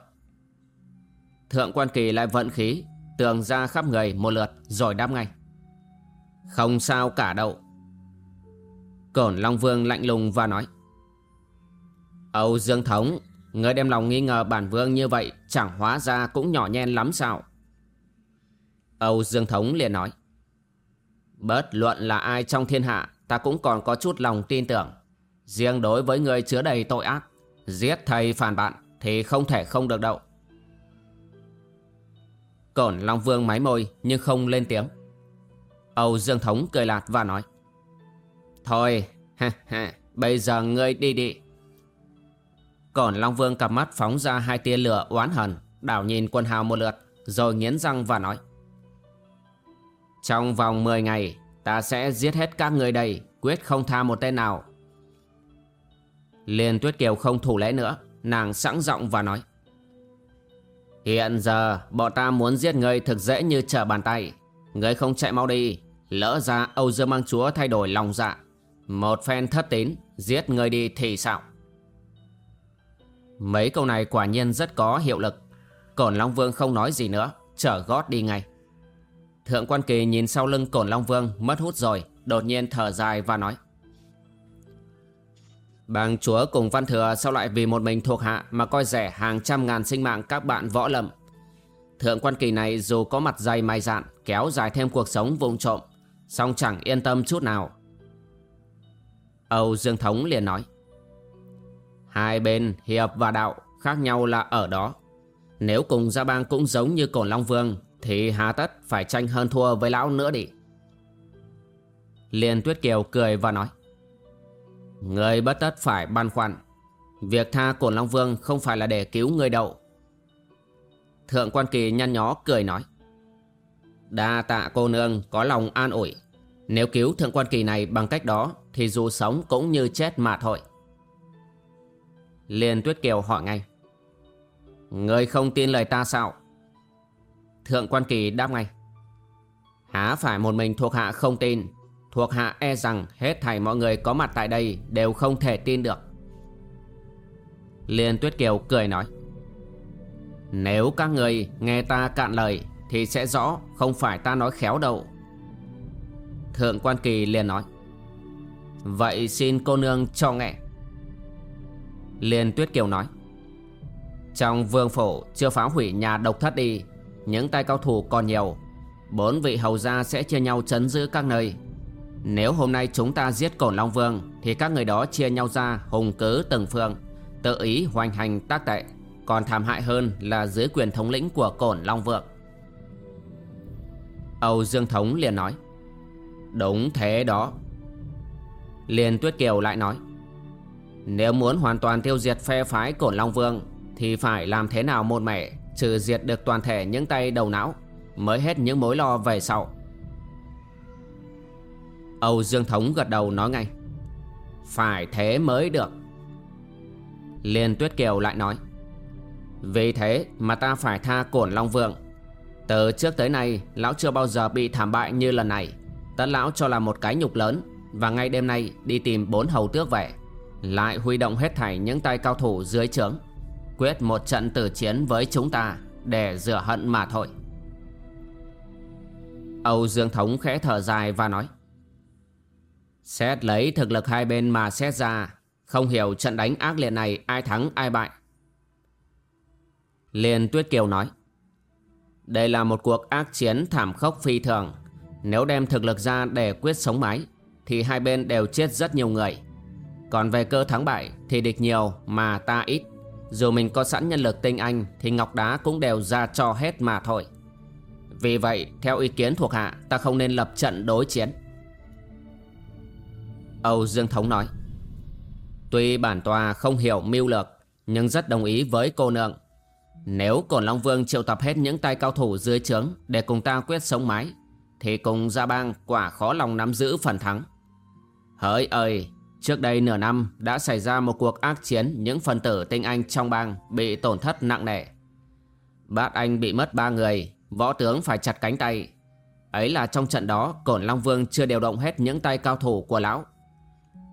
Thượng quan kỳ lại vận khí Tường ra khắp người một lượt rồi đáp ngay. Không sao cả đâu. Cổn Long Vương lạnh lùng và nói, Âu Dương Thống, Người đem lòng nghi ngờ bản vương như vậy Chẳng hóa ra cũng nhỏ nhen lắm sao? Âu Dương Thống liền nói, Bất luận là ai trong thiên hạ, Ta cũng còn có chút lòng tin tưởng. Riêng đối với người chứa đầy tội ác, Giết thầy phản bạn Thì không thể không được đâu. Cổn Long Vương máy môi Nhưng không lên tiếng. Âu Dương Thống cười lạt và nói. Thôi, ha ha, Bây giờ ngươi đi đi. Còn Long Vương cặp mắt phóng ra hai tia lửa oán hận, Đảo nhìn quân hào một lượt, Rồi nghiến răng và nói. Trong vòng 10 ngày, Ta sẽ giết hết các người đây, Quyết không tha một tên nào. Liên Tuyết Kiều không thủ lễ nữa, Nàng sẵn giọng và nói. Hiện giờ, bọn ta muốn giết ngươi thực dễ như trở bàn tay người không chạy mau đi. Lỡ ra, Âu Dương Mang Chúa thay đổi lòng dạ. Một phen thất tín, Giết người đi thì sao? Mấy câu này quả nhiên rất có hiệu lực. Cổn Long Vương không nói gì nữa Trở gót đi ngay. Thượng quan kỳ nhìn sau lưng Cổn Long Vương, Mất hút rồi, Đột nhiên thở dài và nói. Bang chúa cùng văn thừa sao lại vì một mình thuộc hạ mà coi rẻ hàng trăm ngàn sinh mạng các bạn võ lâm. Thượng quan kỳ này dù có mặt dày mai dạn kéo dài thêm cuộc sống vụng trộm, song chẳng yên tâm chút nào. Âu Dương Thống liền nói. Hai bên hiệp và đạo khác nhau là ở đó. Nếu cùng gia bang cũng giống như Cổn Long Vương thì hà tất phải tranh hơn thua với lão nữa đi. Liên Tuyết Kiều cười và nói. Người bất tất phải băn khoăn Việc tha cổn Long Vương không phải là để cứu người đậu Thượng quan kỳ nhăn nhó cười nói Đa tạ cô nương, có lòng an ủi. Nếu cứu thượng quan kỳ này bằng cách đó, Thì dù sống cũng như chết mà thôi. Liên Tuyết Kiều hỏi ngay. Người không tin lời ta sao? Thượng quan kỳ đáp ngay. Há phải một mình thuộc hạ không tin. Thuộc hạ e rằng hết thảy mọi người có mặt tại đây Đều không thể tin được. Liên Tuyết Kiều cười nói. Nếu các người nghe ta cạn lời thì sẽ rõ, không phải ta nói khéo đâu. Thượng quan kỳ liền nói, Vậy xin cô nương cho nghe. Liên Tuyết Kiều nói, Trong vương phủ chưa phá hủy nhà độc thất đi, Những tay cao thủ còn nhiều. Bốn vị hầu gia sẽ chia nhau chấn giữ các nơi. Nếu hôm nay chúng ta giết Cổn Long Vương, Thì các người đó chia nhau ra hùng cứ từng phương, Tự ý hoành hành tác tệ. Còn thảm hại hơn là dưới quyền thống lĩnh của Cổn Long Vương. Âu Dương Thống liền nói, Đúng thế đó. Liên Tuyết Kiều lại nói, Nếu muốn hoàn toàn tiêu diệt phe phái Cổn Long Vương, Thì phải làm thế nào một mẻ, Trừ diệt được toàn thể những tay đầu não, Mới hết những mối lo về sau? Âu Dương Thống gật đầu nói ngay, Phải thế mới được. Liên Tuyết Kiều lại nói, Vì thế mà ta phải tha Cổn Long Vương từ trước tới nay, Lão chưa bao giờ bị thảm bại như lần này. Tất lão cho là một cái nhục lớn, Và ngay đêm nay đi tìm bốn hầu tước về, Lại huy động hết thảy những tay cao thủ dưới trướng, Quyết một trận tử chiến với chúng ta Để rửa hận mà thôi. Âu Dương Thống khẽ thở dài và nói, Xét lấy thực lực hai bên mà xét ra, Không hiểu trận đánh ác liệt này ai thắng ai bại. Liên Tuyết Kiều nói đây là một cuộc ác chiến thảm khốc phi thường. Nếu đem thực lực ra để quyết sống mái Thì hai bên đều chết rất nhiều người. Còn về cơ thắng bại thì địch nhiều mà ta ít. Dù mình có sẵn nhân lực tinh anh Thì ngọc đá cũng đều ra cho hết mà thôi. Vì vậy, theo ý kiến thuộc hạ, Ta không nên lập trận đối chiến. Âu Dương Thống nói, Tuy bản tòa không hiểu mưu lược, Nhưng rất đồng ý với cô nương. Nếu Cổn Long Vương triệu tập hết những tay cao thủ dưới trướng Để cùng ta quyết sống mái, Thì cùng Gia Bang quả khó lòng nắm giữ phần thắng. Hỡi ơi, Trước đây nửa năm đã xảy ra một cuộc ác chiến, Những phần tử tinh anh trong bang Bị tổn thất nặng nề. Bát Anh bị mất ba người, Võ tướng phải chặt cánh tay. Ấy là trong trận đó, Cổn Long Vương chưa điều động hết những tay cao thủ của lão.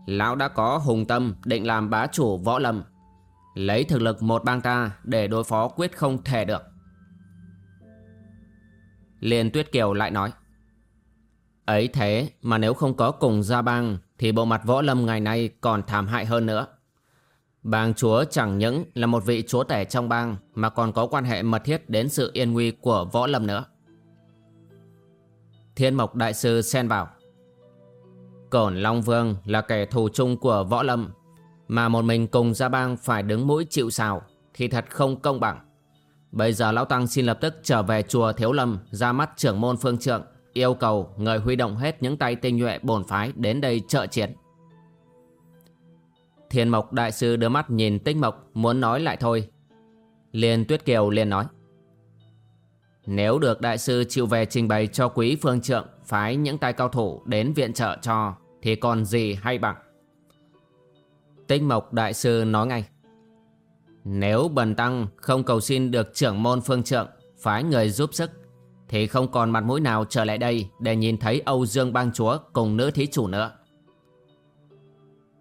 Lão đã có hùng tâm định làm bá chủ võ lâm. Lấy thực lực một bang ta để đối phó quyết không thể được Liên Tuyết Kiều lại nói, Ấy thế mà nếu không có cùng gia bang Thì bộ mặt võ lâm ngày nay còn thảm hại hơn nữa Bang chúa chẳng những là một vị chúa tể trong bang mà còn có quan hệ mật thiết đến sự yên nguy của võ lâm nữa. Thiên Mộc Đại Sư xen vào. Cổn Long Vương là kẻ thù chung của võ lâm mà một mình cùng gia bang phải đứng mũi chịu sào, thì thật không công bằng. Bây giờ Lão Tăng xin lập tức trở về chùa Thiếu Lâm, ra mắt trưởng môn phương trượng, yêu cầu người huy động hết những tay tinh nhuệ bổn phái đến đây trợ chiến. Thiên Mộc Đại Sư đưa mắt nhìn Tích Mộc, muốn nói lại thôi. Liên Tuyết Kiều liền nói. Nếu được Đại Sư chịu về trình bày cho quý phương trượng phái những tay cao thủ đến viện trợ cho, thì còn gì hay bằng. Tích Mộc Đại Sư nói ngay. Nếu Bần Tăng không cầu xin được trưởng môn phương trượng phái người giúp sức thì không còn mặt mũi nào trở lại đây để nhìn thấy Âu Dương Bang Chúa cùng nữ thí chủ nữa.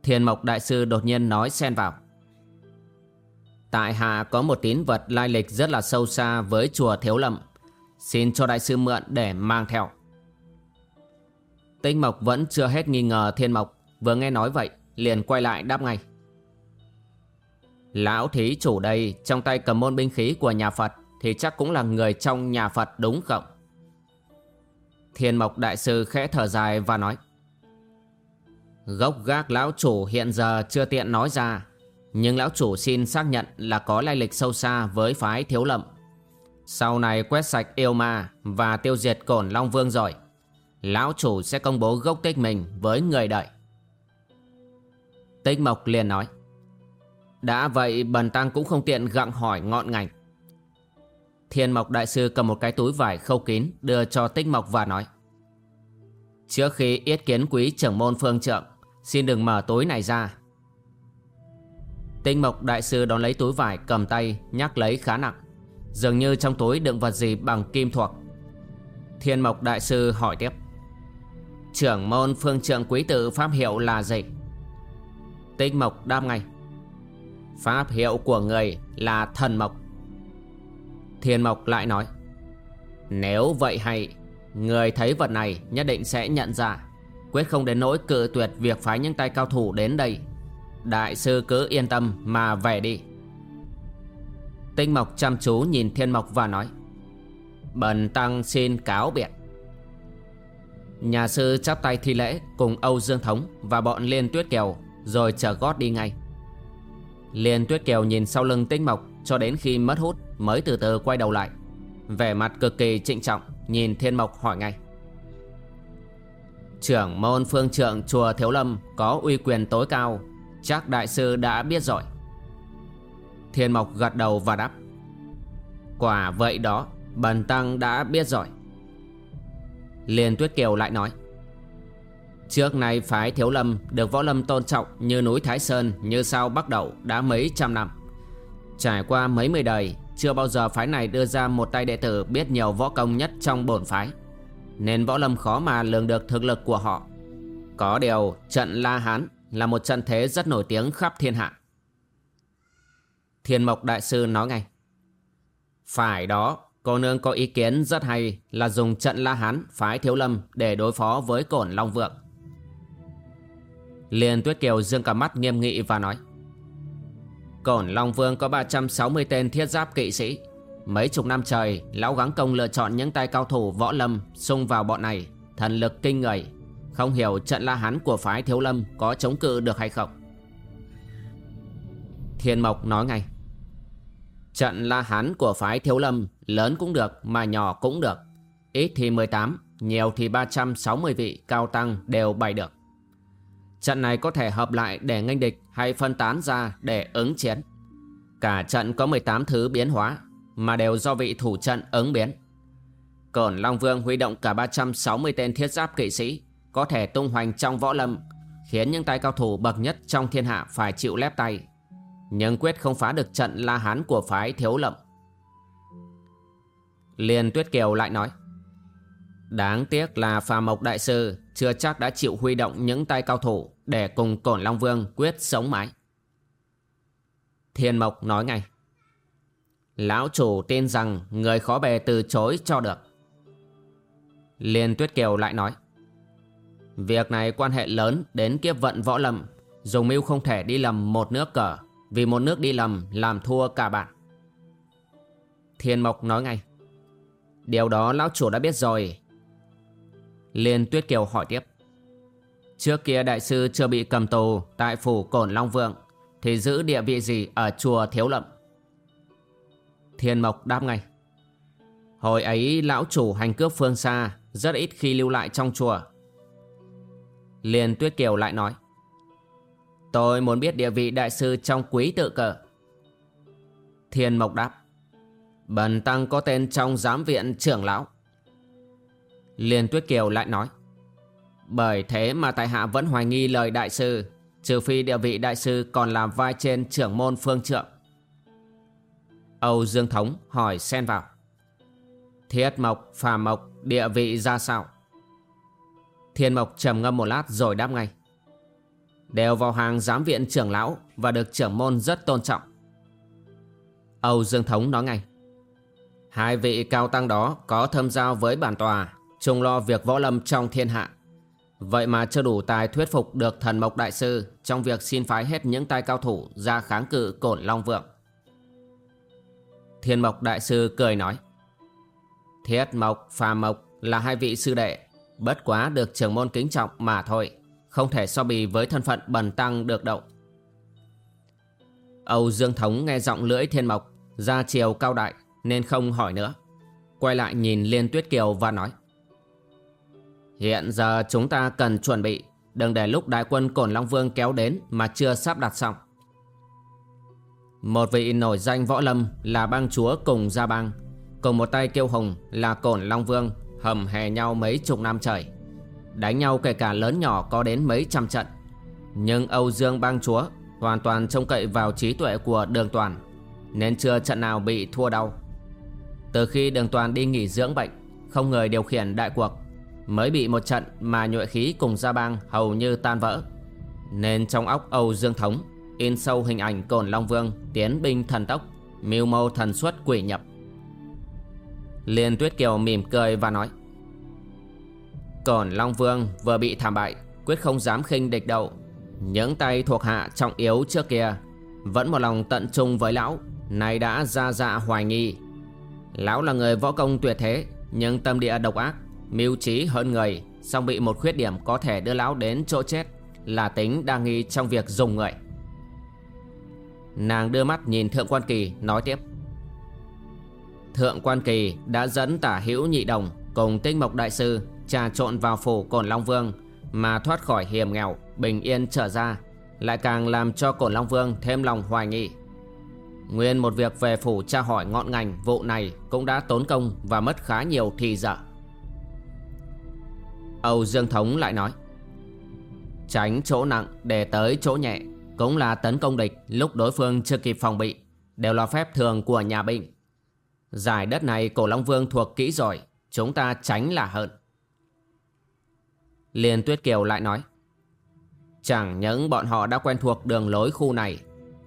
Thiên Mộc Đại Sư đột nhiên nói xen vào. Tại hạ có một tín vật lai lịch rất là sâu xa với chùa Thiếu Lâm. Xin cho Đại Sư mượn để mang theo. Tinh Mộc vẫn chưa hết nghi ngờ Thiên Mộc. Vừa nghe nói vậy, liền quay lại đáp ngay. Lão thí chủ đây, trong tay cầm môn binh khí của nhà Phật thì chắc cũng là người trong nhà Phật đúng không? Thiên Mộc Đại Sư khẽ thở dài và nói. Gốc gác lão chủ hiện giờ chưa tiện nói ra, Nhưng lão chủ xin xác nhận là có lai lịch sâu xa với phái thiếu lậm Sau này quét sạch yêu ma và tiêu diệt cổn Long Vương rồi, Lão chủ sẽ công bố gốc tích mình với người đợi Tích Mộc liền nói, Đã vậy, bần tăng cũng không tiện gặng hỏi ngọn ngành. Thiên Mộc Đại Sư cầm một cái túi vải khâu kín, đưa cho Tích Mộc và nói, Trước khi yết kiến quý trưởng môn phương trượng, Xin đừng mở túi này ra. Tinh mộc đại sư đón lấy túi vải, cầm tay Nhắc lấy khá nặng, Dường như trong túi đựng vật gì bằng kim thuộc. Thiên Mộc Đại Sư hỏi tiếp, Trưởng môn phương trượng quý tự pháp hiệu là gì? Tinh Mộc đáp ngay. Pháp hiệu của người là thần mộc. Thiên Mộc lại nói, Nếu vậy hay, Người thấy vật này nhất định sẽ nhận ra. Quyết không đến nỗi cự tuyệt việc phái những tay cao thủ đến đây. Đại sư cứ yên tâm mà về đi. Tinh Mộc chăm chú nhìn Thiên Mộc và nói, Bần Tăng xin cáo biệt. Nhà sư chắp tay thi lễ cùng Âu Dương Thống và bọn Liên Tuyết Kiều rồi chở gót đi ngay. Liên Tuyết Kiều nhìn sau lưng Tinh Mộc cho đến khi mất hút mới từ từ quay đầu lại. Vẻ mặt cực kỳ trịnh trọng nhìn Thiên Mộc hỏi ngay. Trưởng môn phương trượng chùa Thiếu Lâm có uy quyền tối cao, chắc đại sư đã biết rồi. Thiên Mộc gật đầu và đáp. Quả vậy đó, bần tăng đã biết rồi. Liên Tuyết Kiều lại nói Trước nay phái Thiếu Lâm được Võ Lâm tôn trọng như núi Thái Sơn như sao Bắc Đậu đã mấy trăm năm. Trải qua mấy mươi đời, chưa bao giờ phái này đưa ra một tay đệ tử biết nhiều võ công nhất trong bổn phái. Nên Võ Lâm khó mà lường được thực lực của họ. Có điều, trận La Hán là một trận thế rất nổi tiếng khắp thiên hạ. Thiên Mộc Đại Sư nói ngay. Phải đó, Cô nương có ý kiến rất hay là dùng trận La Hán phái Thiếu Lâm để đối phó với cổn Long Vượng. Liên Tuyết Kiều dương cả mắt nghiêm nghị và nói, Cổn Long Vương có 360 tên thiết giáp kỵ sĩ. Mấy chục năm trời, Lão gắng công lựa chọn những tay cao thủ võ lâm Xung vào bọn này, Thần lực kinh người. Không hiểu trận la hán của phái thiếu lâm Có chống cự được hay không? Thiên Mộc nói ngay, Trận la hán của phái thiếu lâm Lớn cũng được mà nhỏ cũng được. Ít thì 18 Nhiều thì 360 vị cao tăng đều bày được. Trận này có thể hợp lại để nghênh địch Hay phân tán ra để ứng chiến. Cả trận có 18 thứ biến hóa Mà đều do vị thủ trận ứng biến. Cổn Long Vương huy động cả 360 tên thiết giáp kỵ sĩ Có thể tung hoành trong võ lâm, Khiến những tay cao thủ bậc nhất trong thiên hạ phải chịu lép tay, Nhưng quyết không phá được trận la hán của phái thiếu lậm. Liên Tuyết Kiều lại nói Đáng tiếc là phà mộc đại sư chưa chắc đã chịu huy động những tay cao thủ để cùng Cổn Long Vương quyết sống mãi. Thiên Mộc nói ngay. Lão chủ tin rằng người khó bề từ chối cho được. Liên Tuyết Kiều lại nói. Việc này quan hệ lớn đến kiếp vận võ lâm. Dùng mưu không thể đi lầm một nước cờ. Vì một nước đi lầm làm thua cả bạn. Thiên Mộc nói ngay. Điều đó lão chủ đã biết rồi Liên Tuyết Kiều hỏi tiếp. Trước kia đại sư chưa bị cầm tù Tại phủ Cổn Long Vượng Thì giữ địa vị gì ở chùa Thiếu Lậm Thiên Mộc đáp ngay. Hồi ấy lão chủ hành cướp phương xa, Rất ít khi lưu lại trong chùa. Liên Tuyết Kiều lại nói. Tôi muốn biết địa vị đại sư trong quý tự cờ. Thiên Mộc đáp. Bần tăng có tên trong giám viện trưởng lão. Liên Tuyết Kiều lại nói Bởi thế mà tại hạ vẫn hoài nghi lời đại sư Trừ phi địa vị đại sư còn làm vai trên trưởng môn phương trượng Âu Dương Thống hỏi xen vào Thiết Mộc, Phà Mộc, địa vị ra sao? Thiên Mộc trầm ngâm một lát rồi đáp ngay Đều vào hàng giám viện trưởng lão Và được trưởng môn rất tôn trọng Âu Dương Thống nói ngay Hai vị cao tăng đó có thâm giao với bản tòa chung lo việc võ lâm trong thiên hạ. Vậy mà chưa đủ tài thuyết phục được thần mộc đại sư trong việc xin phái hết những tay cao thủ ra kháng cự cổn long vượng. Thiên mộc đại sư cười nói. Thiết mộc, phà mộc là hai vị sư đệ, bất quá được trưởng môn kính trọng mà thôi, không thể so bì với thân phận bần tăng được đậu. Âu Dương Thống nghe giọng lưỡi thiên mộc, ra chiều cao đại nên không hỏi nữa. Quay lại nhìn Liên Tuyết Kiều và nói. Hiện giờ chúng ta cần chuẩn bị. Đừng để lúc đại quân Cổn Long Vương kéo đến Mà chưa sắp đặt xong. Một vị nổi danh võ lâm Là bang chúa cùng gia bang. Cùng một tay kiêu hùng là Cổn Long Vương, Hầm hè nhau mấy chục năm trời. Đánh nhau kể cả lớn nhỏ có đến mấy trăm trận. Nhưng Âu Dương bang chúa Hoàn toàn trông cậy vào trí tuệ của đường toàn, Nên chưa trận nào bị thua đau. Từ khi đường toàn đi nghỉ dưỡng bệnh, Không người điều khiển đại cuộc Mới bị một trận mà nhuệ khí cùng gia bang hầu như tan vỡ. Nên trong óc Âu Dương Thống, In sâu hình ảnh cồn Long Vương Tiến binh thần tốc, Mưu mô thần xuất quỷ nhập. Liên Tuyết Kiều mỉm cười và nói Cổn Long Vương vừa bị thảm bại, Quyết không dám khinh địch đậu. Những tay thuộc hạ trọng yếu trước kia Vẫn một lòng tận trung với lão, Nay đã ra dạ hoài nghi. Lão là người võ công tuyệt thế, Nhưng tâm địa độc ác Mưu trí hơn người song bị một khuyết điểm có thể đưa lão đến chỗ chết Là tính đa nghi trong việc dùng người. Nàng đưa mắt nhìn Thượng Quan Kỳ, nói tiếp. Thượng Quan Kỳ đã dẫn tả hữu nhị đồng Cùng tinh mộc đại sư trà trộn vào phủ Cổn Long Vương Mà thoát khỏi hiểm nghèo, Bình yên trở ra, Lại càng làm cho Cổn Long Vương thêm lòng hoài nghị Nguyên một việc về phủ tra hỏi ngọn ngành vụ này Cũng đã tốn công và mất khá nhiều thì giờ. Âu Dương Thống lại nói, Tránh chỗ nặng để tới chỗ nhẹ, Cũng là tấn công địch lúc đối phương chưa kịp phòng bị, Đều là phép thường của nhà binh Giải đất này cổ Long Vương thuộc kỹ rồi, Chúng ta tránh là hơn. Liên Tuyết Kiều lại nói, Chẳng những bọn họ đã quen thuộc đường lối khu này,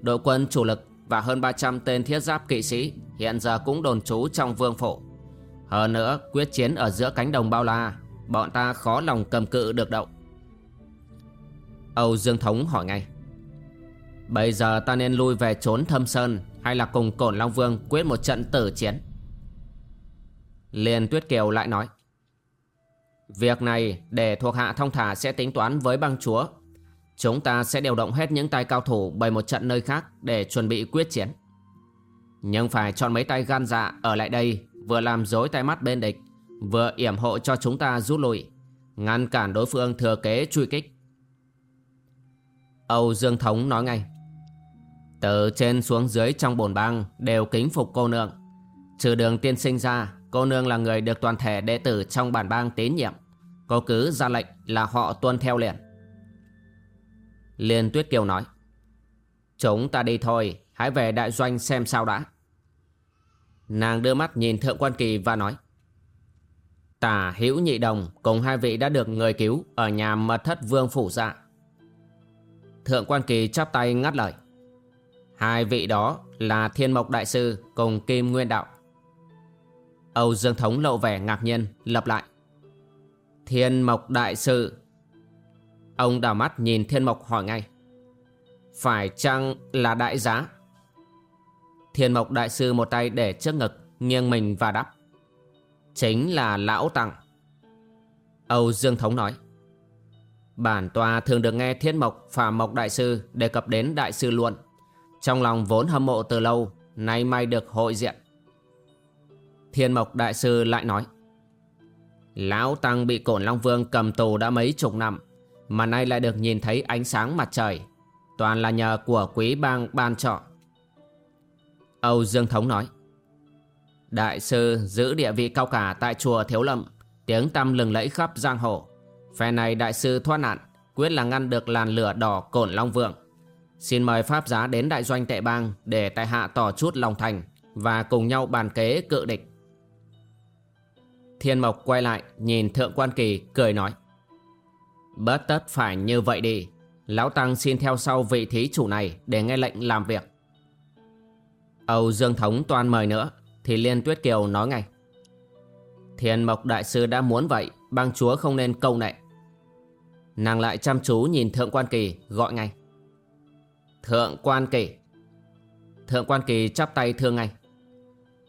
Đội quân chủ lực và hơn 300 tên thiết giáp kỵ sĩ Hiện giờ cũng đồn trú trong vương phủ. Hơn nữa, quyết chiến ở giữa cánh đồng bao la Bọn ta khó lòng cầm cự được đâu. Âu Dương Thống hỏi ngay. Bây giờ ta nên lui về trốn thâm sơn Hay là cùng Cổn Long Vương quyết một trận tử chiến? Liên Tuyết Kiều lại nói. Việc này để thuộc hạ thông thả sẽ tính toán với băng chúa. Chúng ta sẽ điều động hết những tay cao thủ bày một trận nơi khác để chuẩn bị quyết chiến. Nhưng phải chọn mấy tay gan dạ ở lại đây Vừa làm dối tay mắt bên địch. Vừa yểm hộ cho chúng ta rút lui, Ngăn cản đối phương thừa kế truy kích. Âu Dương Thống nói ngay, Từ trên xuống dưới trong bồn bang Đều kính phục cô nương. Trừ đường tiên sinh ra, Cô nương là người được toàn thể đệ tử trong bản bang tín nhiệm. Cô cứ ra lệnh là họ tuân theo liền. Liên Tuyết Kiều nói, Chúng ta đi thôi, Hãy về đại doanh xem sao đã. Nàng đưa mắt nhìn Thượng Quan Kỳ và nói Tả hữu nhị đồng cùng hai vị đã được người cứu ở nhà mật thất vương phủ dạ. Thượng quan kỳ chắp tay ngắt lời. Hai vị đó là Thiên Mộc Đại Sư cùng Kim Nguyên Đạo. Âu Dương Thống lộ vẻ ngạc nhiên, lập lại. Thiên Mộc Đại Sư. Ông đào mắt nhìn Thiên Mộc hỏi ngay. Phải chăng là đại giá? Thiên Mộc Đại Sư một tay để trước ngực, nghiêng mình và đắp. Chính là Lão Tặng Âu Dương Thống nói, Bản tòa thường được nghe Thiên Mộc và Mộc Đại Sư đề cập đến Đại Sư luận. Trong lòng vốn hâm mộ từ lâu, Nay may được hội diện. Thiên Mộc Đại Sư lại nói, Lão Tăng bị Cổn Long Vương cầm tù đã mấy chục năm, Mà nay lại được nhìn thấy ánh sáng mặt trời, Toàn là nhờ của quý bang ban trọ. Âu Dương Thống nói Đại sư giữ địa vị cao cả tại chùa Thiếu Lâm. Tiếng tăm lừng lẫy khắp giang hồ. Phe này đại sư thoát nạn, Quyết là ngăn được làn lửa đỏ cổn Long Vượng Xin mời Pháp giá đến đại doanh tệ bang Để tại hạ tỏ chút lòng thành Và cùng nhau bàn kế cự địch. Thiên Mộc quay lại, Nhìn Thượng Quan Kỳ, cười nói. Bất tất phải như vậy đi. Lão Tăng xin theo sau vị thí chủ này Để nghe lệnh làm việc. Âu Dương Thống toan mời nữa thì Liên Tuyết Kiều nói ngay. Thiền Mộc Đại Sư đã muốn vậy, Bang chúa không nên câu nệ. Nàng lại chăm chú nhìn Thượng Quan Kỳ, Gọi ngay. Thượng Quan Kỳ. Thượng Quan Kỳ chắp tay thương ngay.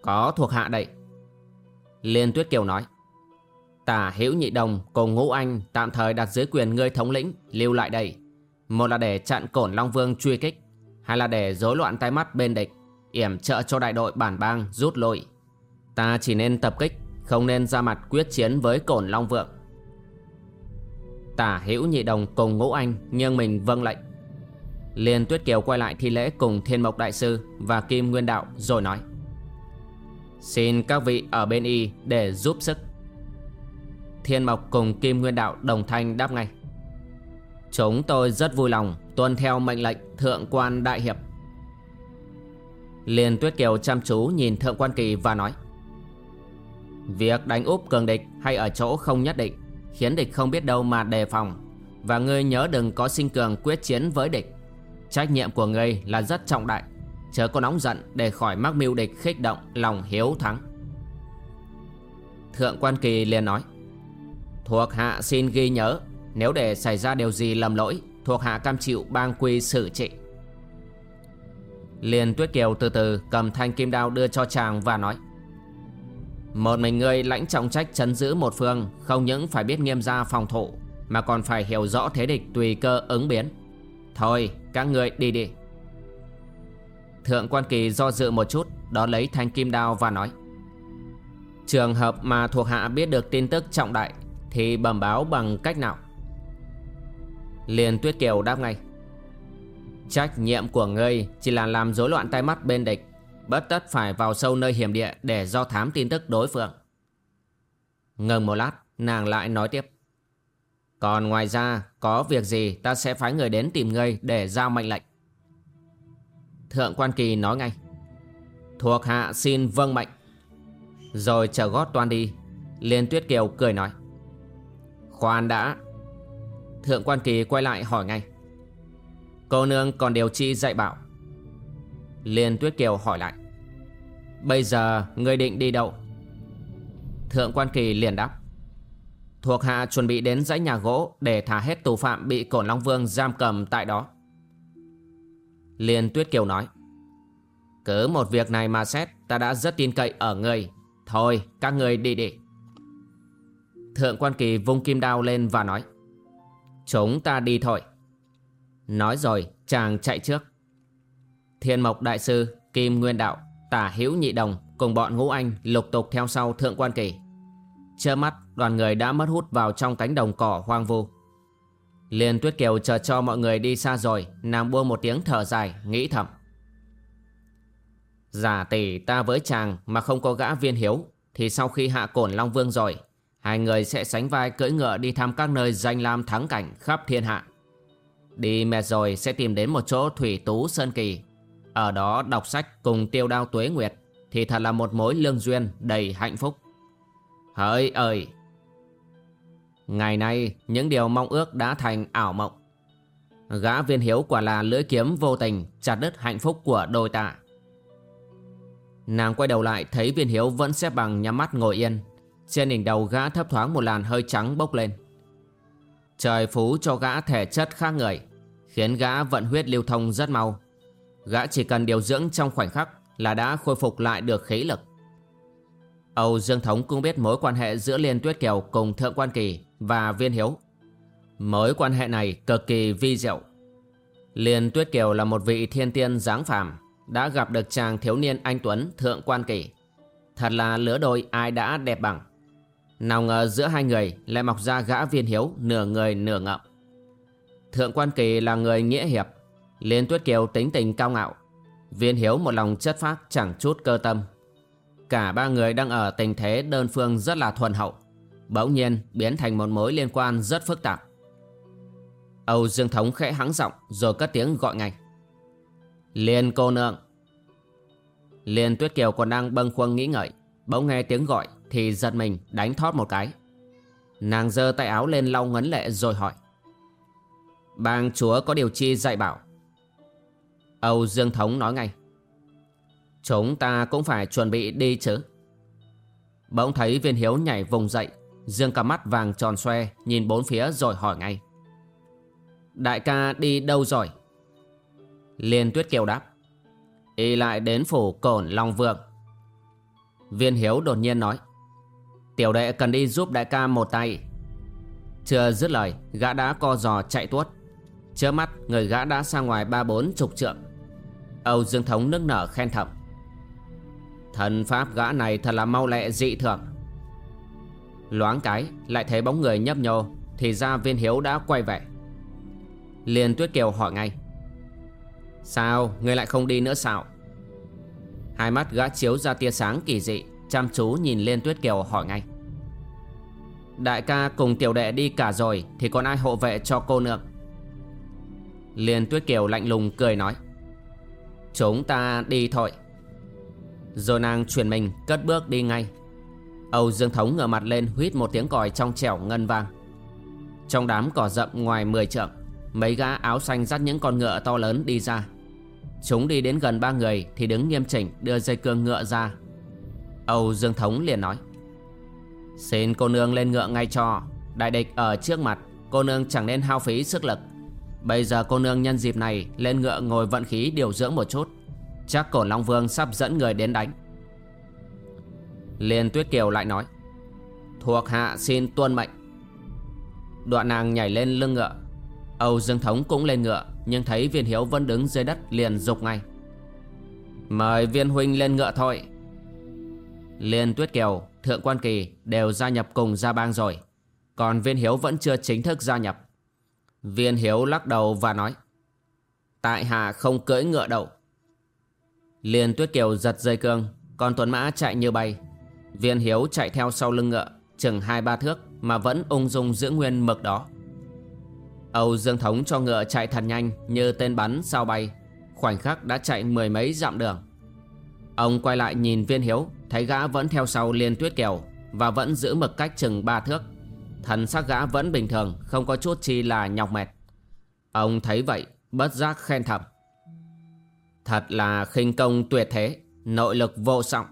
Có thuộc hạ đây. Liên Tuyết Kiều nói. Tả Hữu Nhị Đồng cùng Ngũ Anh Tạm thời đặt dưới quyền ngươi thống lĩnh, Lưu lại đây. Một là để chặn cổn Long Vương truy kích, Hai là để rối loạn tay mắt bên địch yểm trợ cho đại đội bản bang rút lui. Ta chỉ nên tập kích, Không nên ra mặt quyết chiến với cổn Long Vượng. Tả hữu nhị đồng cùng ngũ anh nghiêng mình vâng lệnh. Liên Tuyết Kiều quay lại thi lễ cùng Thiên Mộc Đại Sư Và Kim Nguyên Đạo rồi nói, Xin các vị ở bên y để giúp sức. Thiên Mộc cùng Kim Nguyên Đạo đồng thanh đáp ngay, Chúng tôi rất vui lòng tuân theo mệnh lệnh Thượng quan Đại Hiệp. Liên Tuyết Kiều chăm chú nhìn Thượng Quan Kỳ và nói, Việc đánh úp cường địch hay ở chỗ không nhất định, Khiến địch không biết đâu mà đề phòng. Và ngươi nhớ đừng có sinh cường quyết chiến với địch. Trách nhiệm của ngươi là rất trọng đại, Chớ có nóng giận để khỏi mắc mưu địch khích động lòng hiếu thắng. Thượng quan kỳ liền nói, Thuộc hạ xin ghi nhớ, Nếu để xảy ra điều gì lầm lỗi, Thuộc hạ cam chịu bang quy xử trị. Liền Tuyết Kiều từ từ cầm thanh kim đao đưa cho chàng và nói, Một mình ngươi lãnh trọng trách chấn giữ một phương, Không những phải biết nghiêm gia phòng thủ, Mà còn phải hiểu rõ thế địch tùy cơ ứng biến. Thôi, các ngươi đi đi. Thượng quan kỳ do dự một chút, Đó lấy thanh kim đao và nói, Trường hợp mà thuộc hạ biết được tin tức trọng đại Thì bẩm báo bằng cách nào? Liền Tuyết Kiều đáp ngay Trách nhiệm của ngươi chỉ là làm rối loạn tai mắt bên địch, Bất tất phải vào sâu nơi hiểm địa để do thám tin tức đối phương. Ngừng một lát, nàng lại nói tiếp. Còn ngoài ra, có việc gì ta sẽ phái người đến tìm ngươi để giao mệnh lệnh? Thượng quan kỳ nói ngay. Thuộc hạ xin vâng mệnh. Rồi chờ gót toan đi. Liên tuyết kiều cười nói. Khoan đã. Thượng quan kỳ quay lại hỏi ngay. Cô nương còn điều chi dạy bảo. Liên Tuyết Kiều hỏi lại. Bây giờ ngươi định đi đâu? Thượng quan kỳ liền đáp. Thuộc hạ chuẩn bị đến dãy nhà gỗ Để thả hết tù phạm bị Cổn Long Vương giam cầm tại đó. Liên Tuyết Kiều nói. Cứ một việc này mà xét, Ta đã rất tin cậy ở ngươi. Thôi, các ngươi đi đi. Thượng quan kỳ vung kim đao lên và nói. Chúng ta đi thôi. Nói rồi, chàng chạy trước. Thiên mộc đại sư, Kim Nguyên Đạo, Tả Hữu Nhị Đồng Cùng bọn ngũ anh lục tục theo sau thượng quan kỳ. Chơ mắt, đoàn người đã mất hút vào trong cánh đồng cỏ hoang vu. Liên Tuyết Kiều chờ cho mọi người đi xa rồi, Nàng buông một tiếng thở dài, Nghĩ thầm. Giả tỷ ta với chàng Mà không có gã viên hiếu, Thì sau khi hạ cổn Long Vương rồi, Hai người sẽ sánh vai cưỡi ngựa đi thăm các nơi danh lam thắng cảnh khắp thiên hạ. Đi mệt rồi sẽ tìm đến một chỗ thủy tú sơn kỳ. Ở đó đọc sách cùng tiêu đao tuế nguyệt Thì thật là một mối lương duyên đầy hạnh phúc. Hỡi ơi! Ngày nay, những điều mong ước đã thành ảo mộng. Gã viên hiếu quả là lưỡi kiếm vô tình Chặt đứt hạnh phúc của đôi tạ. Nàng quay đầu lại thấy viên hiếu vẫn xếp bằng nhắm mắt ngồi yên. Trên đỉnh đầu gã thấp thoáng một làn hơi trắng bốc lên. Trời phú cho gã thể chất khác người Khiến gã vận huyết lưu thông rất mau Gã chỉ cần điều dưỡng trong khoảnh khắc Là đã khôi phục lại được khí lực Âu Dương Thống cũng biết mối quan hệ giữa Liên Tuyết Kiều cùng Thượng Quan Kỳ và Viên Hiếu. Mối quan hệ này cực kỳ vi diệu. Liên Tuyết Kiều là một vị thiên tiên dáng phàm, đã gặp được chàng thiếu niên anh Tuấn Thượng Quan Kỳ. Thật là lứa đôi ai đã đẹp bằng. Nào ngờ giữa hai người lại mọc ra gã viên hiếu nửa người nửa ngậm. Thượng quan kỳ là người nghĩa hiệp, Liên Tuyết Kiều tính tình cao ngạo, viên hiếu một lòng chất phác chẳng chút cơ tâm. Cả ba người đang ở tình thế đơn phương rất là thuần hậu, bỗng nhiên biến thành một mối liên quan rất phức tạp. Âu Dương Thống khẽ hắng giọng rồi cất tiếng gọi ngay. Liên cô nương. Liên Tuyết Kiều còn đang bâng khuâng nghĩ ngợi, bỗng nghe tiếng gọi thì giật mình đánh thót một cái. Nàng giơ tay áo lên lau ngấn lệ rồi hỏi. Bang chúa có điều chi dạy bảo? Âu Dương Thống nói ngay. Chúng ta cũng phải chuẩn bị đi chứ. Bỗng thấy viên hiếu nhảy vùng dậy, Dương cả mắt vàng tròn xoe, Nhìn bốn phía rồi hỏi ngay. Đại ca đi đâu rồi? Liên tuyết kiều đáp. Y lại đến phủ cổn Long Vượng Viên hiếu đột nhiên nói. Tiểu đệ cần đi giúp đại ca một tay. Chưa dứt lời, Gã đã co giò chạy tuốt. Chớ mắt, người gã đã sang ngoài ba bốn chục trượng. Âu Dương Thống nước nở khen thầm. Thần pháp gã này thật là mau lẹ dị thường. Loáng cái, Lại thấy bóng người nhấp nhô, Thì ra viên hiếu đã quay về. Liền Tuyết Kiều hỏi ngay. Sao, người lại không đi nữa sao? Hai mắt gã chiếu ra tia sáng kỳ dị. Chăm chú nhìn lên Tuyết Kiều hỏi ngay. Đại ca cùng tiểu đệ đi cả rồi, Thì còn ai hộ vệ cho cô nương Liên Tuyết Kiều lạnh lùng cười nói. Chúng ta đi thôi. Rồi nàng chuyển mình, cất bước đi ngay. Âu Dương Thống ngửa mặt lên huýt một tiếng còi trong trẻo ngân vang. Trong đám cỏ rậm ngoài 10 trượng, Mấy gã áo xanh dắt những con ngựa to lớn đi ra. Chúng đi đến gần ba người Thì đứng nghiêm chỉnh, đưa dây cương ngựa ra. Âu Dương Thống liền nói, Xin cô nương lên ngựa ngay cho, Đại địch ở trước mặt, Cô nương chẳng nên hao phí sức lực. Bây giờ cô nương nhân dịp này Lên ngựa ngồi vận khí điều dưỡng một chút, Chắc cổ Long Vương sắp dẫn người đến đánh. Liên Tuyết Kiều lại nói, Thuộc hạ xin tuân mệnh. Đoạn nàng nhảy lên lưng ngựa. Âu Dương Thống cũng lên ngựa, Nhưng thấy viên hiếu vẫn đứng dưới đất liền dục ngay, Mời viên huynh lên ngựa thôi. Liên Tuyết Kiều, Thượng Quan Kỳ đều gia nhập cùng gia bang rồi. Còn viên hiếu vẫn chưa chính thức gia nhập. Viên hiếu lắc đầu và nói Tại hạ không cưỡi ngựa đậu Liên Tuyết Kiều giật dây cương Còn Tuấn Mã chạy như bay. Viên hiếu chạy theo sau lưng ngựa Chừng hai ba thước Mà vẫn ung dung giữ nguyên mực đó. Âu Dương Thống cho ngựa chạy thật nhanh Như tên bắn sao bay Khoảnh khắc đã chạy mười mấy dặm đường. Ông quay lại nhìn viên hiếu, Thấy gã vẫn theo sau liên tuyết kiều Và vẫn giữ mực cách chừng ba thước. Thần sắc gã vẫn bình thường, Không có chút chi là nhọc mệt. Ông thấy vậy, bất giác khen thầm. Thật là khinh công tuyệt thế, Nội lực vô song.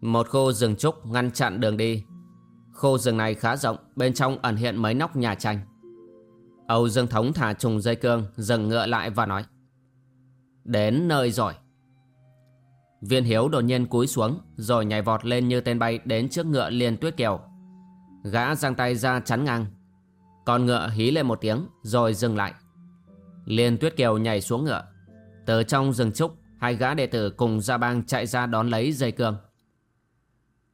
Một khu rừng trúc ngăn chặn đường đi. Khu rừng này khá rộng, Bên trong ẩn hiện mấy nóc nhà tranh. Âu Dương Thống thả trùng dây cương, Dừng ngựa lại và nói. Đến nơi rồi. Viên Hiếu đột nhiên cúi xuống, Rồi nhảy vọt lên như tên bay Đến trước ngựa liền tuyết kiều. Gã giang tay ra chắn ngang. Con ngựa hí lên một tiếng, Rồi dừng lại. Liên tuyết kiều nhảy xuống ngựa. Từ trong rừng trúc, Hai gã đệ tử cùng ra bang chạy ra đón lấy dây cương.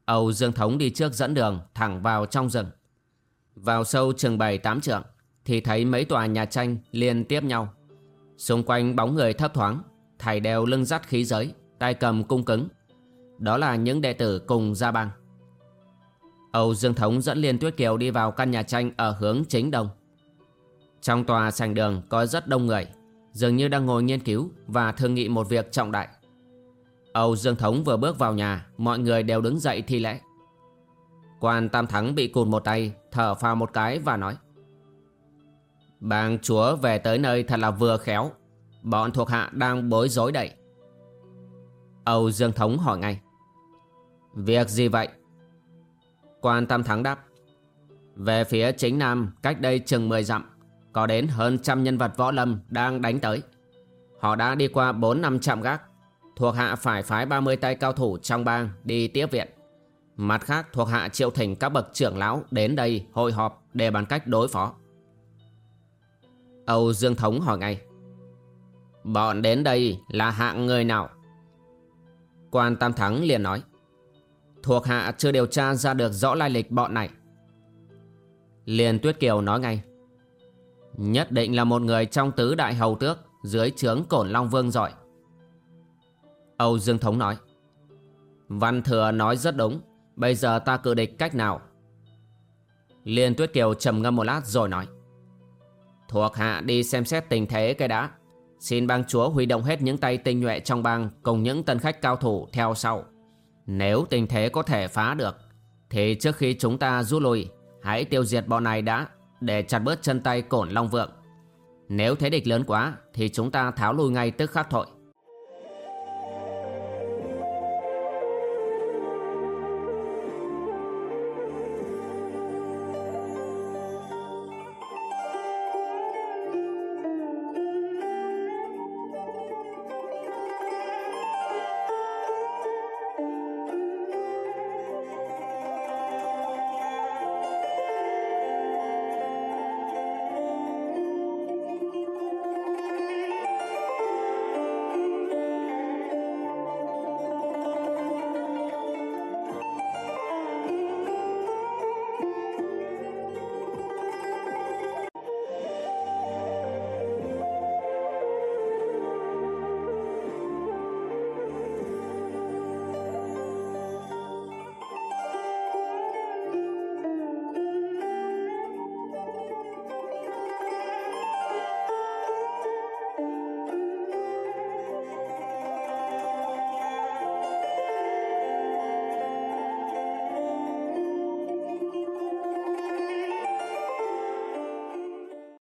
Âu Dương Thống đi trước dẫn đường, Thẳng vào trong rừng. Vào sâu chừng bảy tám trượng, Thì thấy mấy tòa nhà tranh liên tiếp nhau. Xung quanh bóng người thấp thoáng Thầy đeo lưng dắt khí giới tay cầm cung cứng. Đó là những đệ tử cùng gia bang. Âu Dương Thống dẫn Liên Tuyết Kiều đi vào căn nhà tranh ở hướng chính đông. Trong tòa sành đường có rất đông người, dường như đang ngồi nghiên cứu và thương nghị một việc trọng đại. Âu Dương Thống vừa bước vào nhà, mọi người đều đứng dậy thi lễ. Quan Tam Thắng bị cùn một tay, thở phào một cái và nói. Bang chúa về tới nơi thật là vừa khéo, bọn thuộc hạ đang bối rối đậy. Âu Dương Thống hỏi ngay. Việc gì vậy? Quan Tam Thắng đáp. Về phía chính Nam cách đây chừng 10 dặm Có đến hơn trăm nhân vật võ lâm đang đánh tới. Họ đã đi qua 4 năm chạm gác. Thuộc hạ phải phái 30 tay cao thủ trong bang đi tiếp viện. Mặt khác thuộc hạ triệu thỉnh các bậc trưởng lão đến đây hội họp để bàn cách đối phó. Âu Dương Thống hỏi ngay. Bọn đến đây là hạng người nào? Quan Tam Thắng liền nói. Thuộc hạ chưa điều tra ra được rõ lai lịch bọn này. Liền Tuyết Kiều nói ngay. Nhất định là một người trong tứ đại hầu tước Dưới trướng cổn Long Vương giỏi Âu Dương Thống nói. Văn Thừa nói rất đúng, Bây giờ ta cự địch cách nào? Liên Tuyết Kiều trầm ngâm một lát rồi nói. Thuộc hạ đi xem xét tình thế cái đã Xin bang chúa huy động hết những tay tinh nhuệ trong bang cùng những tân khách cao thủ theo sau. Nếu tình thế có thể phá được, thì trước khi chúng ta rút lui, hãy tiêu diệt bọn này đã để chặt bớt chân tay cổn long vượng. Nếu thế địch lớn quá, thì chúng ta tháo lui ngay tức khắc thôi.